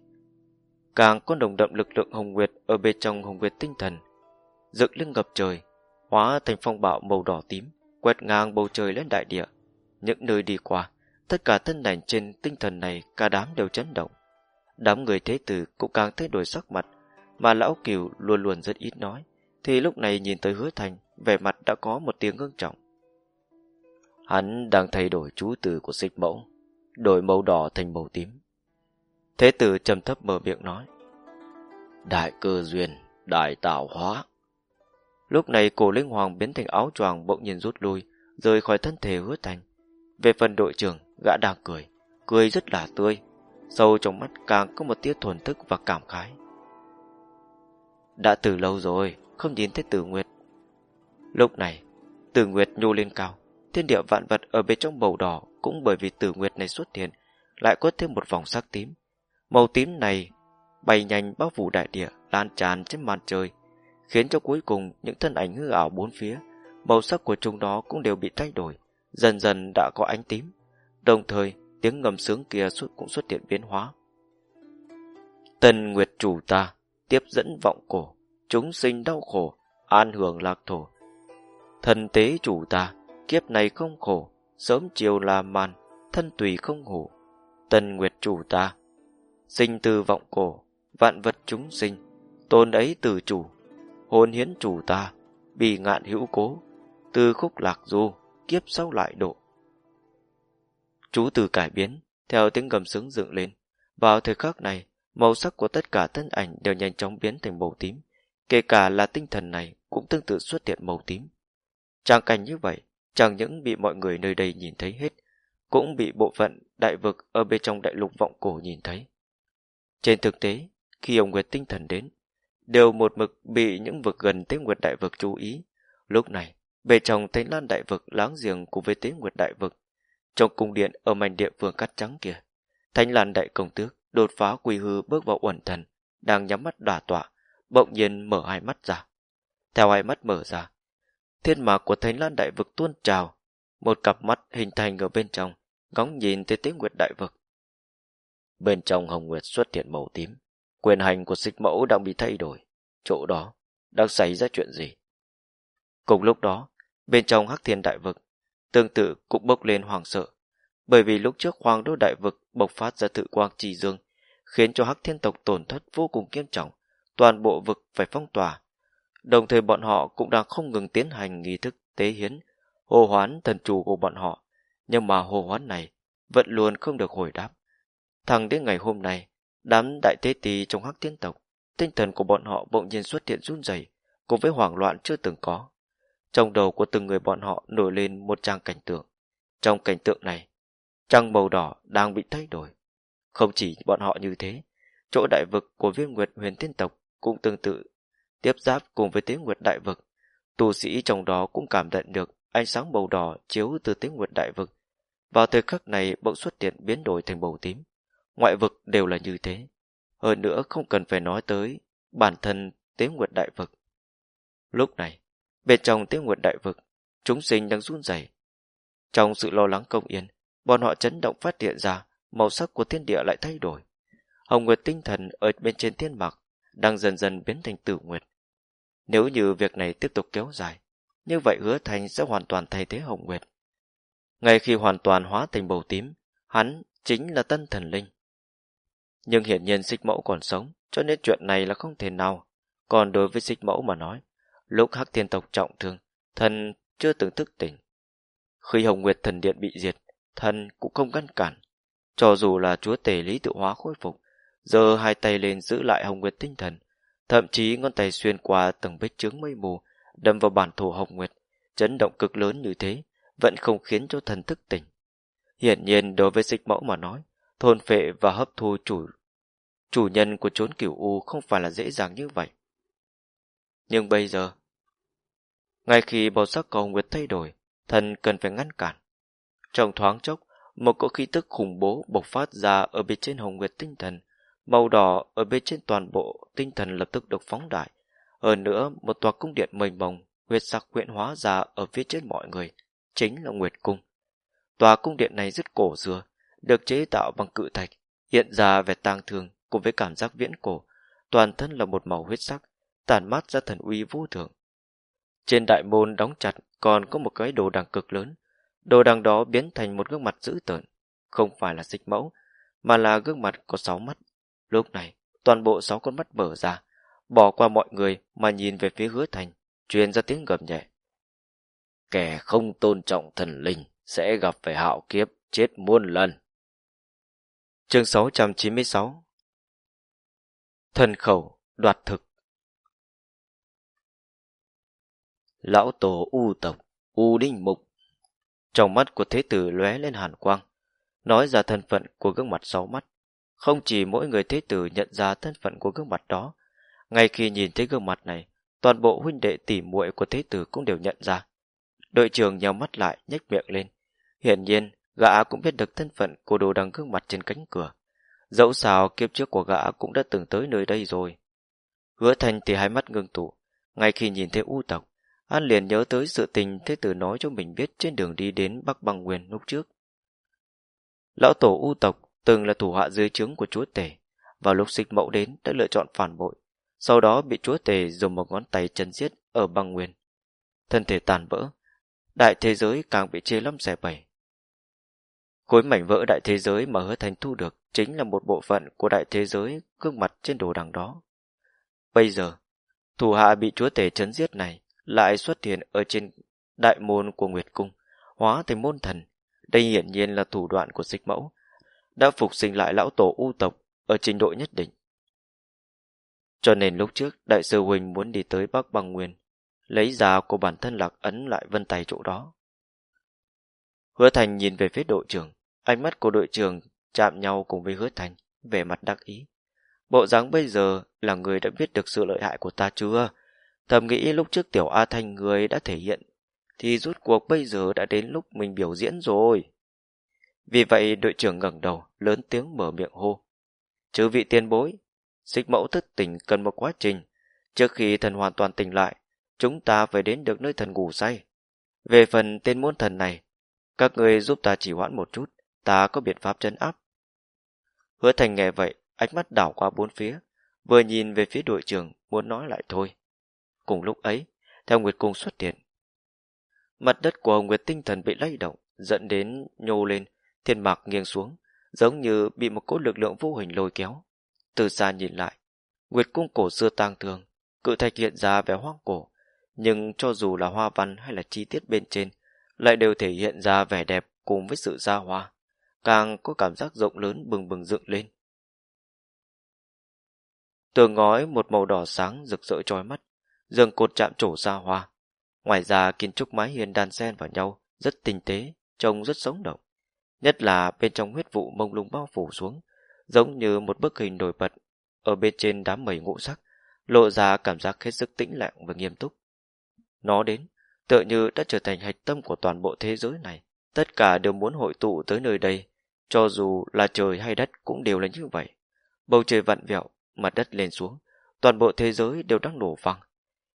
Càng có đồng đậm lực lượng hồng nguyệt ở bên trong hồng nguyệt tinh thần, dựng lưng ngập trời, hóa thành phong bạo màu đỏ tím, quét ngang bầu trời lên đại địa. Những nơi đi qua, tất cả thân ảnh trên tinh thần này cả đám đều chấn động. Đám người thế tử cũng càng thay đổi sắc mặt, mà lão kiều luôn luôn rất ít nói, thì lúc này nhìn tới hứa thành, vẻ mặt đã có một tiếng ngưng trọng. Hắn đang thay đổi chú từ của xích mẫu, đổi màu đỏ thành màu tím. Thế tử trầm thấp mở miệng nói. Đại cơ duyên, đại tạo hóa. Lúc này cổ linh hoàng biến thành áo choàng bỗng nhiên rút lui, rời khỏi thân thể hứa thành. Về phần đội trưởng, gã đang cười, cười rất là tươi. Sâu trong mắt càng có một tia thuần thức và cảm khái. Đã từ lâu rồi, không nhìn thấy tử nguyệt. Lúc này, tử nguyệt nhô lên cao, thiên địa vạn vật ở bên trong bầu đỏ cũng bởi vì tử nguyệt này xuất hiện, lại có thêm một vòng sắc tím. Màu tím này bay nhanh bao phủ đại địa, lan tràn trên màn trời, khiến cho cuối cùng những thân ảnh hư ảo bốn phía màu sắc của chúng đó cũng đều bị thay đổi, dần dần đã có ánh tím. Đồng thời, tiếng ngầm sướng kia cũng xuất hiện biến hóa. Tần Nguyệt chủ ta, tiếp dẫn vọng cổ, chúng sinh đau khổ, an hưởng lạc thổ. Thần tế chủ ta, kiếp này không khổ, sớm chiều là màn, thân tùy không hủ Tần Nguyệt chủ ta, sinh từ vọng cổ, vạn vật chúng sinh, tôn ấy từ chủ, hồn hiến chủ ta, bị ngạn hữu cố, từ khúc lạc du, kiếp sau lại độ. Chú từ cải biến, theo tiếng gầm sướng dựng lên. Vào thời khắc này, màu sắc của tất cả thân ảnh đều nhanh chóng biến thành màu tím. Kể cả là tinh thần này cũng tương tự xuất hiện màu tím. Trang cảnh như vậy, chẳng những bị mọi người nơi đây nhìn thấy hết, cũng bị bộ phận đại vực ở bên trong đại lục vọng cổ nhìn thấy. Trên thực tế, khi ông Nguyệt tinh thần đến, đều một mực bị những vực gần Tế Nguyệt Đại Vực chú ý. Lúc này, bề trong Thánh Lan Đại Vực láng giềng cùng với Tế Nguyệt Đại Vực, trong cung điện ở mảnh địa phương cắt trắng kia, Thánh Lan Đại Công Tước đột phá quy hư bước vào uẩn thần, đang nhắm mắt đả tọa, bỗng nhiên mở hai mắt ra. Theo hai mắt mở ra, thiên mạc của Thánh Lan Đại Vực tuôn trào, một cặp mắt hình thành ở bên trong, ngóng nhìn tới Tế Nguyệt Đại Vực. Bên trong Hồng Nguyệt xuất hiện màu tím, quyền hành của xích mẫu đang bị thay đổi. Chỗ đó, đang xảy ra chuyện gì? Cùng lúc đó, bên trong hắc thiên đại vực, tương tự cũng bốc lên hoàng sợ. Bởi vì lúc trước hoàng đô đại vực bộc phát ra tự quang trì dương, khiến cho hắc thiên tộc tổn thất vô cùng nghiêm trọng, toàn bộ vực phải phong tỏa. Đồng thời bọn họ cũng đang không ngừng tiến hành nghi thức tế hiến, hô hoán thần chủ của bọn họ. Nhưng mà hô hoán này vẫn luôn không được hồi đáp. Thẳng đến ngày hôm nay, Đám đại tế tì trong hắc thiên tộc, tinh thần của bọn họ bỗng nhiên xuất hiện run rẩy, cùng với hoảng loạn chưa từng có. Trong đầu của từng người bọn họ nổi lên một trang cảnh tượng. Trong cảnh tượng này, trăng màu đỏ đang bị thay đổi. Không chỉ bọn họ như thế, chỗ đại vực của viên nguyệt huyền tiên tộc cũng tương tự, tiếp giáp cùng với tế nguyệt đại vực. Tu sĩ trong đó cũng cảm nhận được ánh sáng màu đỏ chiếu từ tế nguyệt đại vực. Vào thời khắc này bỗng xuất hiện biến đổi thành màu tím. Ngoại vực đều là như thế. Hơn nữa không cần phải nói tới bản thân tế nguyệt đại vực. Lúc này, bên trong tế nguyệt đại vực, chúng sinh đang run rẩy. Trong sự lo lắng công yên, bọn họ chấn động phát hiện ra màu sắc của thiên địa lại thay đổi. Hồng Nguyệt tinh thần ở bên trên thiên mạc đang dần dần biến thành tử nguyệt. Nếu như việc này tiếp tục kéo dài, như vậy hứa thành sẽ hoàn toàn thay thế Hồng Nguyệt. Ngay khi hoàn toàn hóa thành bầu tím, hắn chính là tân thần linh. Nhưng hiển nhiên xích mẫu còn sống, cho nên chuyện này là không thể nào. Còn đối với xích mẫu mà nói, lúc hắc thiên tộc trọng thương, thần chưa từng thức tỉnh. Khi Hồng Nguyệt thần điện bị diệt, thần cũng không ngăn cản. Cho dù là chúa tể lý tự hóa khôi phục, giờ hai tay lên giữ lại Hồng Nguyệt tinh thần, thậm chí ngón tay xuyên qua tầng bích chướng mây mù, đâm vào bản thổ Hồng Nguyệt, chấn động cực lớn như thế, vẫn không khiến cho thần thức tỉnh. Hiển nhiên đối với dịch mẫu mà nói, thôn phệ và hấp thu chủ chủ nhân của chốn cửu u không phải là dễ dàng như vậy. Nhưng bây giờ, ngay khi bầu sắc cầu nguyệt thay đổi, thần cần phải ngăn cản. Trong thoáng chốc, một cỗ khí tức khủng bố bộc phát ra ở bên trên hồng nguyệt tinh thần, màu đỏ ở bên trên toàn bộ tinh thần lập tức được phóng đại. Hơn nữa, một tòa cung điện mênh mông, huyết sắc huyện hóa ra ở phía trên mọi người, chính là Nguyệt Cung. Tòa cung điện này rất cổ xưa, được chế tạo bằng cự thạch, hiện ra vẻ tang thương cùng với cảm giác viễn cổ, toàn thân là một màu huyết sắc, tản mát ra thần uy vô thường. Trên đại môn đóng chặt còn có một cái đồ đằng cực lớn, đồ đằng đó biến thành một gương mặt dữ tợn, không phải là xích mẫu, mà là gương mặt có sáu mắt. Lúc này, toàn bộ sáu con mắt mở ra, bỏ qua mọi người mà nhìn về phía hứa thành, truyền ra tiếng gầm nhẹ. Kẻ không tôn trọng thần linh sẽ gặp phải hạo kiếp chết muôn lần. Chương 696 Thần khẩu, đoạt thực Lão tổ U tộc, U đinh mục trong mắt của thế tử lóe lên hàn quang Nói ra thân phận của gương mặt sáu mắt Không chỉ mỗi người thế tử nhận ra thân phận của gương mặt đó Ngay khi nhìn thấy gương mặt này Toàn bộ huynh đệ tỉ muội của thế tử cũng đều nhận ra Đội trưởng nhào mắt lại nhếch miệng lên Hiển nhiên gã cũng biết được thân phận của đồ đằng gương mặt trên cánh cửa Dẫu sao kiếp trước của gã cũng đã từng tới nơi đây rồi. Hứa thành thì hai mắt ngưng tụ. Ngay khi nhìn thấy u tộc, An liền nhớ tới sự tình thế tử nói cho mình biết trên đường đi đến Bắc Băng Nguyên lúc trước. Lão tổ U tộc từng là thủ hạ dưới trướng của chúa tể, vào lúc xích mẫu đến đã lựa chọn phản bội, sau đó bị chúa tể dùng một ngón tay chân giết ở băng nguyên. Thân thể tàn vỡ, đại thế giới càng bị chia lăm xẻ bảy. Khối mảnh vỡ đại thế giới mà hứa thành thu được chính là một bộ phận của đại thế giới gương mặt trên đồ đằng đó. Bây giờ, thủ hạ bị chúa tể chấn giết này lại xuất hiện ở trên đại môn của Nguyệt Cung, hóa thành môn thần. Đây hiển nhiên là thủ đoạn của dịch mẫu, đã phục sinh lại lão tổ u tộc ở trình độ nhất định. Cho nên lúc trước đại sư Huỳnh muốn đi tới Bắc Băng Nguyên, lấy ra của bản thân lạc ấn lại vân tay chỗ đó. Hứa Thành nhìn về phía đội trưởng, ánh mắt của đội trưởng chạm nhau cùng với Hứa Thành, vẻ mặt đắc ý. Bộ dáng bây giờ là người đã biết được sự lợi hại của ta chưa? Thầm nghĩ lúc trước tiểu A Thanh người đã thể hiện, thì rút cuộc bây giờ đã đến lúc mình biểu diễn rồi. Vì vậy đội trưởng ngẩng đầu, lớn tiếng mở miệng hô. Chứ vị tiên bối, xích mẫu thức tỉnh cần một quá trình. Trước khi thần hoàn toàn tỉnh lại, chúng ta phải đến được nơi thần ngủ say. Về phần tên môn thần này, các người giúp ta chỉ hoãn một chút, ta có biện pháp chân áp. Hứa thành nghe vậy, ánh mắt đảo qua bốn phía, vừa nhìn về phía đội trưởng, muốn nói lại thôi. Cùng lúc ấy, theo Nguyệt Cung xuất hiện. Mặt đất của Nguyệt Tinh Thần bị lay động, dẫn đến nhô lên, thiên mạc nghiêng xuống, giống như bị một cỗ lực lượng vô hình lôi kéo. Từ xa nhìn lại, Nguyệt Cung cổ xưa tang thương, cự thạch hiện ra vẻ hoang cổ, nhưng cho dù là hoa văn hay là chi tiết bên trên, lại đều thể hiện ra vẻ đẹp cùng với sự xa hoa, càng có cảm giác rộng lớn bừng bừng dựng lên. Tường ngói một màu đỏ sáng rực rỡ trói mắt, giường cột chạm trổ xa hoa. Ngoài ra kiến trúc mái hiên đan xen vào nhau, rất tinh tế, trông rất sống động. Nhất là bên trong huyết vụ mông lung bao phủ xuống, giống như một bức hình nổi bật ở bên trên đám mây ngũ sắc, lộ ra cảm giác hết sức tĩnh lặng và nghiêm túc. Nó đến, tựa như đã trở thành hạch tâm của toàn bộ thế giới này. Tất cả đều muốn hội tụ tới nơi đây, cho dù là trời hay đất cũng đều là như vậy. Bầu trời vặn vẹo, mặt đất lên xuống, toàn bộ thế giới đều đang nổ vang.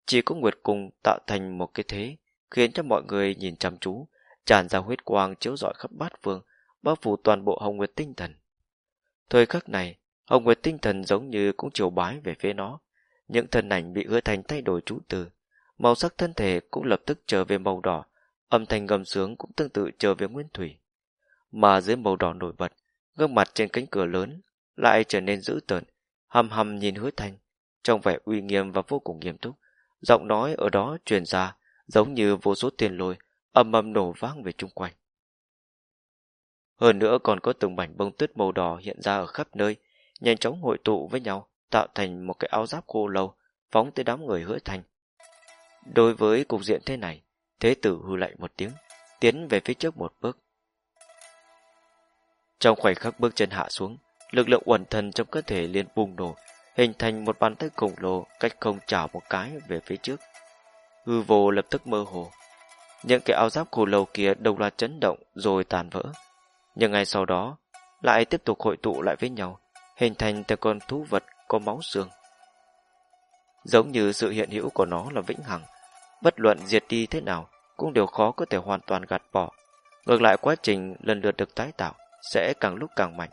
Chỉ có Nguyệt Cung tạo thành một cái thế, khiến cho mọi người nhìn chăm chú, tràn ra huyết quang chiếu rọi khắp bát phương, bao phủ toàn bộ Hồng Nguyệt tinh thần. Thời khắc này, Hồng Nguyệt tinh thần giống như cũng chiều bái về phía nó. Những thân ảnh bị hứa thành thay đổi chú từ, màu sắc thân thể cũng lập tức trở về màu đỏ, âm thanh gầm sướng cũng tương tự trở về nguyên thủy. Mà dưới màu đỏ nổi bật, gương mặt trên cánh cửa lớn lại trở nên dữ tợn, hầm hầm nhìn hứa thành, trong vẻ uy nghiêm và vô cùng nghiêm túc. Giọng nói ở đó truyền ra, giống như vô số tiền lôi, âm ầm nổ vang về chung quanh. Hơn nữa còn có từng mảnh bông tuyết màu đỏ hiện ra ở khắp nơi, nhanh chóng hội tụ với nhau, tạo thành một cái áo giáp khô lâu, phóng tới đám người hứa thành. Đối với cục diện thế này, thế tử hư lạnh một tiếng, tiến về phía trước một bước. Trong khoảnh khắc bước chân hạ xuống, lực lượng uẩn thần trong cơ thể liền bùng nổ, hình thành một bàn tay khổng lồ cách không chảo một cái về phía trước. Hư vô lập tức mơ hồ. Những cái áo giáp khổ lầu kia đồng loạt chấn động rồi tàn vỡ. Nhưng ngay sau đó, lại tiếp tục hội tụ lại với nhau, hình thành từ con thú vật có máu xương. Giống như sự hiện hữu của nó là vĩnh hằng, bất luận diệt đi thế nào cũng đều khó có thể hoàn toàn gạt bỏ. Ngược lại quá trình lần lượt được tái tạo sẽ càng lúc càng mạnh.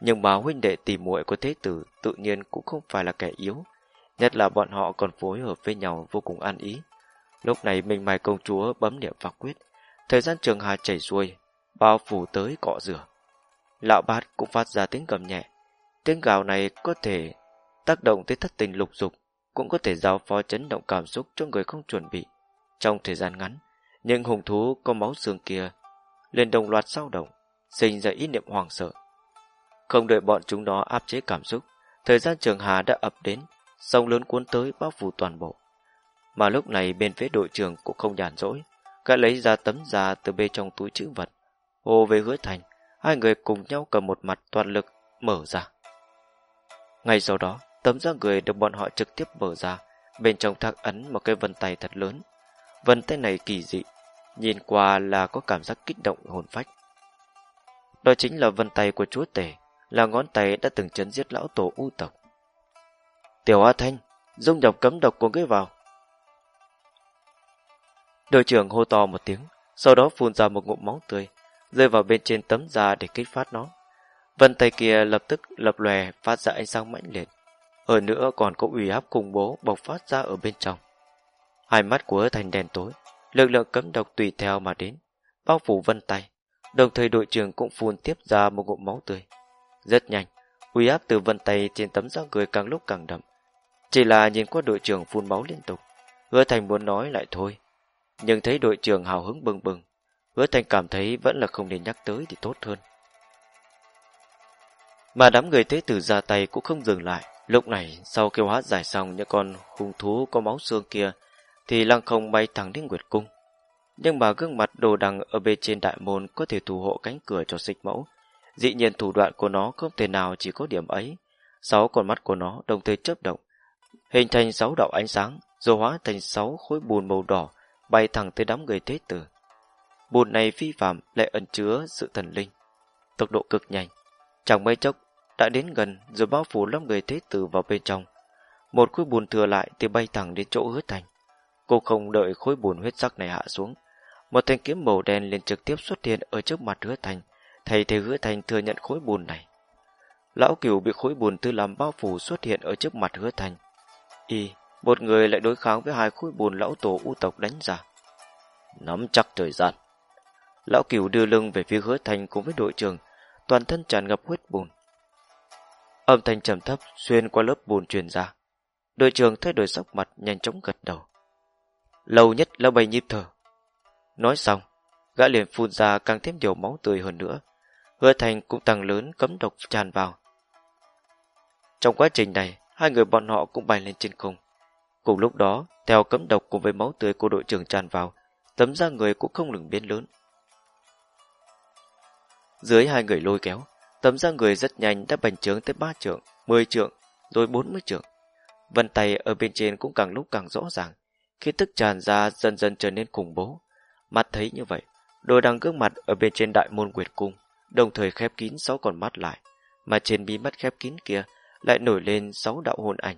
Nhưng mà huynh đệ tỉ muội của thế tử tự nhiên cũng không phải là kẻ yếu, nhất là bọn họ còn phối hợp với nhau vô cùng an ý. Lúc này minh mài công chúa bấm niệm pháp quyết, thời gian trường hà chảy xuôi, bao phủ tới cọ rửa. Lão bát cũng phát ra tiếng gầm nhẹ, tiếng gào này có thể tác động tới thất tình lục dục, cũng có thể giao phó chấn động cảm xúc cho người không chuẩn bị. Trong thời gian ngắn, những hùng thú có máu xương kia lên đồng loạt sao động, sinh ra ý niệm hoàng sợ. Không đợi bọn chúng nó áp chế cảm xúc, thời gian trường hà đã ập đến, sông lớn cuốn tới bao phủ toàn bộ. Mà lúc này bên phía đội trưởng cũng không nhàn rỗi, gã lấy ra tấm da từ bên trong túi chữ vật, hồ về hứa thành, hai người cùng nhau cầm một mặt toàn lực mở ra. Ngay sau đó, tấm da người được bọn họ trực tiếp mở ra, bên trong thác ấn một cái vân tay thật lớn. Vân tay này kỳ dị, nhìn qua là có cảm giác kích động hồn phách. Đó chính là vân tay của chúa tể, là ngón tay đã từng chấn giết lão tổ u tộc. Tiểu A Thanh, dung nhập cấm độc của ngươi vào. Đội trưởng hô to một tiếng, sau đó phun ra một ngụm máu tươi, rơi vào bên trên tấm da để kích phát nó. Vân tay kia lập tức lập lòe phát ra ánh sáng mãnh liệt. ở nữa còn có uy áp khủng bố bộc phát ra ở bên trong. Hai mắt của thành đèn tối, lực lượng cấm độc tùy theo mà đến, bao phủ vân tay. Đồng thời đội trưởng cũng phun tiếp ra một ngụm máu tươi. Rất nhanh, uy áp từ vân tay trên tấm da người càng lúc càng đậm. Chỉ là nhìn qua đội trưởng phun máu liên tục, hứa thành muốn nói lại thôi. Nhưng thấy đội trưởng hào hứng bừng bừng, hứa thành cảm thấy vẫn là không nên nhắc tới thì tốt hơn. Mà đám người thế tử ra tay cũng không dừng lại. Lúc này, sau kêu hóa giải xong những con hung thú có máu xương kia, thì lăng không bay thẳng đến Nguyệt Cung. Nhưng mà gương mặt đồ đằng ở bên trên đại môn có thể thủ hộ cánh cửa cho xích mẫu. Dĩ nhiên thủ đoạn của nó không thể nào chỉ có điểm ấy. Sáu con mắt của nó đồng thời chớp động, hình thành sáu đạo ánh sáng, rồi hóa thành sáu khối bùn màu đỏ, bay thẳng tới đám người thế tử. Bùn này phi phạm lại ẩn chứa sự thần linh. Tốc độ cực nhanh. Chẳng mấy chốc đã đến gần rồi bao phủ lâm người thế tử vào bên trong. Một khối bùn thừa lại thì bay thẳng đến chỗ hứa thành. Cô không đợi khối bùn huyết sắc này hạ xuống. Một thanh kiếm màu đen liền trực tiếp xuất hiện ở trước mặt hứa thành, thay thế hứa thành thừa nhận khối bùn này. Lão cửu bị khối bùn tư làm bao phủ xuất hiện ở trước mặt hứa thành. Y, một người lại đối kháng với hai khối bùn lão tổ u tộc đánh ra. Nắm chắc thời gian. Lão cửu đưa lưng về phía hứa thành cùng với đội trưởng, toàn thân tràn ngập huyết bùn. Âm thanh trầm thấp xuyên qua lớp bùn truyền ra. Đội trưởng thay đổi sắc mặt nhanh chóng gật đầu. Lâu nhất là bảy nhịp thở. Nói xong, gã liền phun ra càng thêm nhiều máu tươi hơn nữa. Hứa thành cũng tăng lớn cấm độc tràn vào. Trong quá trình này, hai người bọn họ cũng bay lên trên không. Cùng lúc đó, theo cấm độc cùng với máu tươi của đội trưởng tràn vào, tấm da người cũng không ngừng biến lớn. Dưới hai người lôi kéo, tấm da người rất nhanh đã bành trướng tới ba trượng, 10 trượng, rồi 40 trượng. Vân tay ở bên trên cũng càng lúc càng rõ ràng, khi tức tràn ra dần dần trở nên khủng bố. Mắt thấy như vậy, đồ đằng gương mặt ở bên trên đại môn quyệt cung, đồng thời khép kín sáu con mắt lại, mà trên bí mắt khép kín kia lại nổi lên sáu đạo hồn ảnh.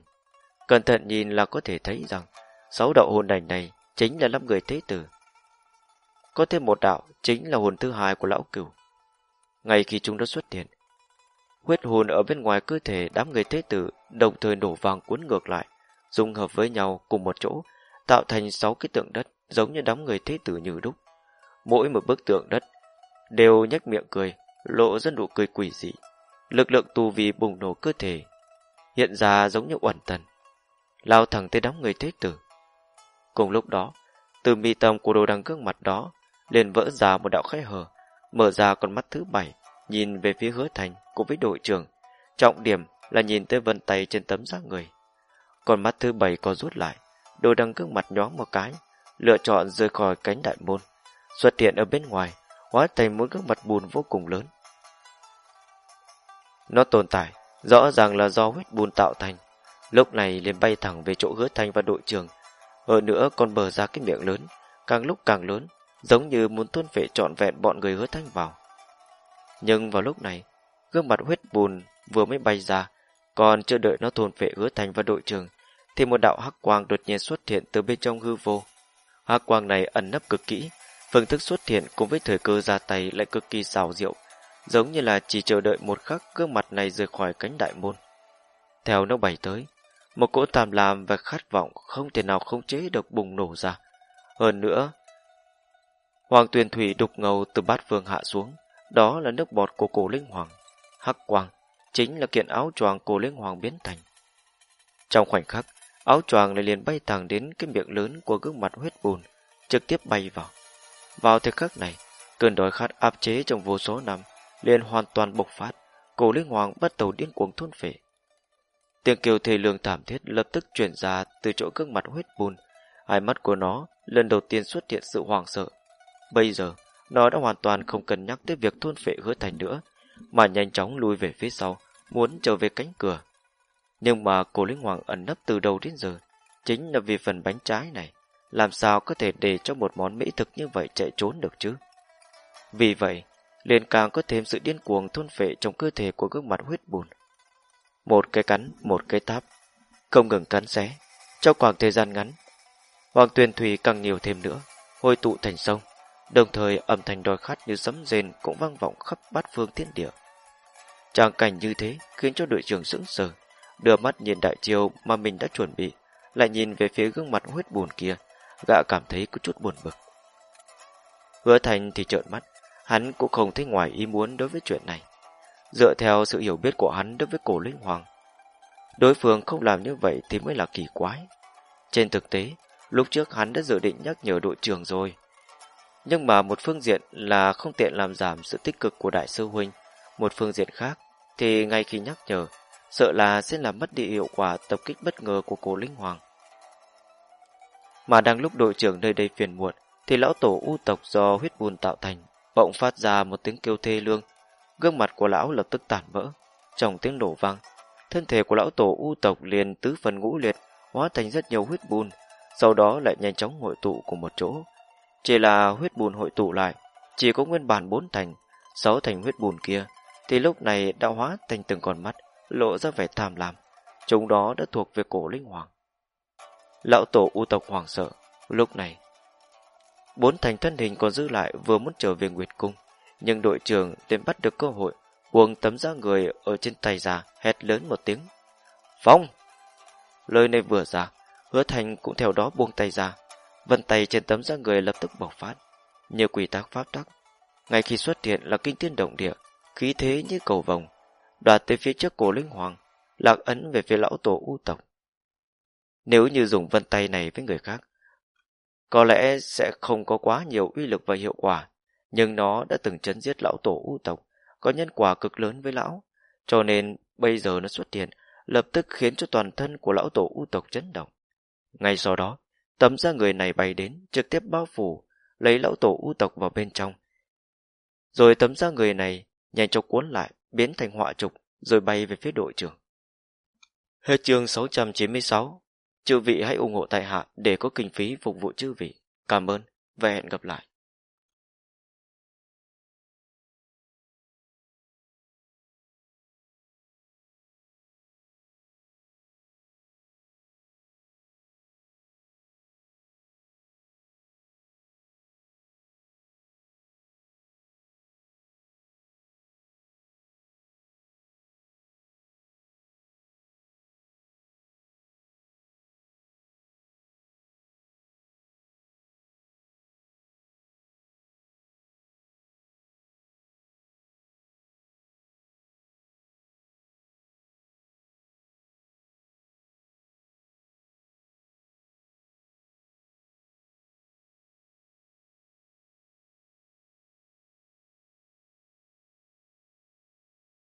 Cẩn thận nhìn là có thể thấy rằng sáu đạo hồn ảnh này chính là năm người thế tử. Có thêm một đạo chính là hồn thứ hai của lão cửu. Ngay khi chúng đã xuất hiện, huyết hồn ở bên ngoài cơ thể đám người thế tử đồng thời nổ vàng cuốn ngược lại, dung hợp với nhau cùng một chỗ, tạo thành sáu cái tượng đất giống như đám người thế tử như đúc. Mỗi một bức tượng đất đều nhếch miệng cười, lộ ra nụ cười quỷ dị. Lực lượng tù vì bùng nổ cơ thể, hiện ra giống như uẩn tần, lao thẳng tới đám người thế tử. Cùng lúc đó, từ mi tâm của đồ đằng gương mặt đó liền vỡ ra một đạo khe hở, mở ra con mắt thứ bảy, nhìn về phía hứa thành cùng với đội trưởng. Trọng điểm là nhìn tới vân tay trên tấm giác người. Con mắt thứ bảy có rút lại, đồ đằng gương mặt nhóng một cái, lựa chọn rời khỏi cánh đại môn, xuất hiện ở bên ngoài, hóa thành một gương mặt buồn vô cùng lớn. Nó tồn tại, rõ ràng là do huyết bùn tạo thành, lúc này liền bay thẳng về chỗ hứa thanh và đội trưởng. Hơn nữa còn bờ ra cái miệng lớn, càng lúc càng lớn, giống như muốn thôn phệ trọn vẹn bọn người hứa thanh vào. Nhưng vào lúc này, gương mặt huyết bùn vừa mới bay ra, còn chưa đợi nó thôn phệ hứa thanh và đội trưởng, thì một đạo hắc quang đột nhiên xuất hiện từ bên trong hư vô. Hắc quang này ẩn nấp cực kỹ, phương thức xuất hiện cùng với thời cơ ra tay lại cực kỳ xảo diệu, giống như là chỉ chờ đợi một khắc gương mặt này rời khỏi cánh đại môn. Theo nó bay tới, một cỗ tàm làm và khát vọng không thể nào không chế được bùng nổ ra. Hơn nữa, Hoàng tuyền thủy đục ngầu từ bát vương hạ xuống, đó là nước bọt của cổ linh hoàng. Hắc quang chính là kiện áo choàng cổ linh hoàng biến thành. Trong khoảnh khắc, áo choàng lại liền bay thẳng đến cái miệng lớn của gương mặt huyết bùn, trực tiếp bay vào. Vào thời khắc này, cơn đói khát áp chế trong vô số năm liền hoàn toàn bộc phát, cổ linh hoàng bắt đầu điên cuồng thôn phệ. Tiếng kêu thề lương thảm thiết lập tức chuyển ra từ chỗ gương mặt huyết bùn, hai mắt của nó lần đầu tiên xuất hiện sự hoảng sợ. Bây giờ, nó đã hoàn toàn không cần nhắc tới việc thôn phệ hứa thành nữa, mà nhanh chóng lui về phía sau, muốn trở về cánh cửa. Nhưng mà cổ linh hoàng ẩn nấp từ đầu đến giờ, chính là vì phần bánh trái này, làm sao có thể để cho một món mỹ thực như vậy chạy trốn được chứ? Vì vậy, liền càng có thêm sự điên cuồng thôn phệ trong cơ thể của gương mặt huyết bùn. Một cái cắn, một cái táp, không ngừng cắn xé, trong khoảng thời gian ngắn, Hoàng Tuyền Thủy càng nhiều thêm nữa, hồi tụ thành sông, đồng thời âm thanh đòi khát như sấm rền cũng vang vọng khắp bát phương thiên địa. Tràng cảnh như thế khiến cho đội trưởng sững sờ, đưa mắt nhìn đại chiêu mà mình đã chuẩn bị, lại nhìn về phía gương mặt huyết buồn kia, gã cảm thấy có chút buồn bực. Hứa Thành thì trợn mắt, hắn cũng không thấy ngoài ý muốn đối với chuyện này. Dựa theo sự hiểu biết của hắn đối với cổ linh hoàng, đối phương không làm như vậy thì mới là kỳ quái. Trên thực tế, lúc trước hắn đã dự định nhắc nhở đội trưởng rồi. Nhưng mà một phương diện là không tiện làm giảm sự tích cực của đại sư huynh, một phương diện khác thì ngay khi nhắc nhở, sợ là sẽ làm mất đi hiệu quả tập kích bất ngờ của cổ linh hoàng. Mà đang lúc đội trưởng nơi đây phiền muộn, thì lão tổ u tộc do huyết bùn tạo thành, bỗng phát ra một tiếng kêu thê lương. Gương mặt của lão lập tức tàn vỡ, trong tiếng nổ vang. Thân thể của lão tổ u tộc liền tứ phần ngũ liệt, hóa thành rất nhiều huyết bùn, sau đó lại nhanh chóng hội tụ cùng một chỗ. Chỉ là huyết bùn hội tụ lại, chỉ có nguyên bản bốn thành, sáu thành huyết bùn kia, thì lúc này đã hóa thành từng con mắt, lộ ra vẻ tham lam. Chúng đó đã thuộc về cổ linh hoàng. Lão tổ u tộc hoàng sợ, lúc này Bốn thành thân hình còn giữ lại vừa muốn trở về Nguyệt Cung, nhưng đội trưởng liền bắt được cơ hội, buông tấm da người ở trên tay ra, hét lớn một tiếng. Phong! Lời này vừa ra, hứa thành cũng theo đó buông tay ra, vân tay trên tấm da người lập tức bộc phát, như quỷ tác pháp tắc. Ngay khi xuất hiện là kinh tiên động địa, khí thế như cầu vòng, đoạt tới phía trước cổ linh hoàng, lạc ấn về phía lão tổ u tộc. Nếu như dùng vân tay này với người khác, có lẽ sẽ không có quá nhiều uy lực và hiệu quả, nhưng nó đã từng chấn giết lão tổ u tộc, có nhân quả cực lớn với lão, cho nên bây giờ nó xuất hiện, lập tức khiến cho toàn thân của lão tổ u tộc chấn động. Ngay sau đó, tấm da người này bay đến, trực tiếp bao phủ, lấy lão tổ u tộc vào bên trong. Rồi tấm da người này nhanh chóng cuốn lại, biến thành họa trục, rồi bay về phía đội trưởng. Hết chương 696 Chư vị hãy ủng hộ tại hạ để có kinh phí phục vụ chư vị. Cảm ơn và hẹn gặp lại.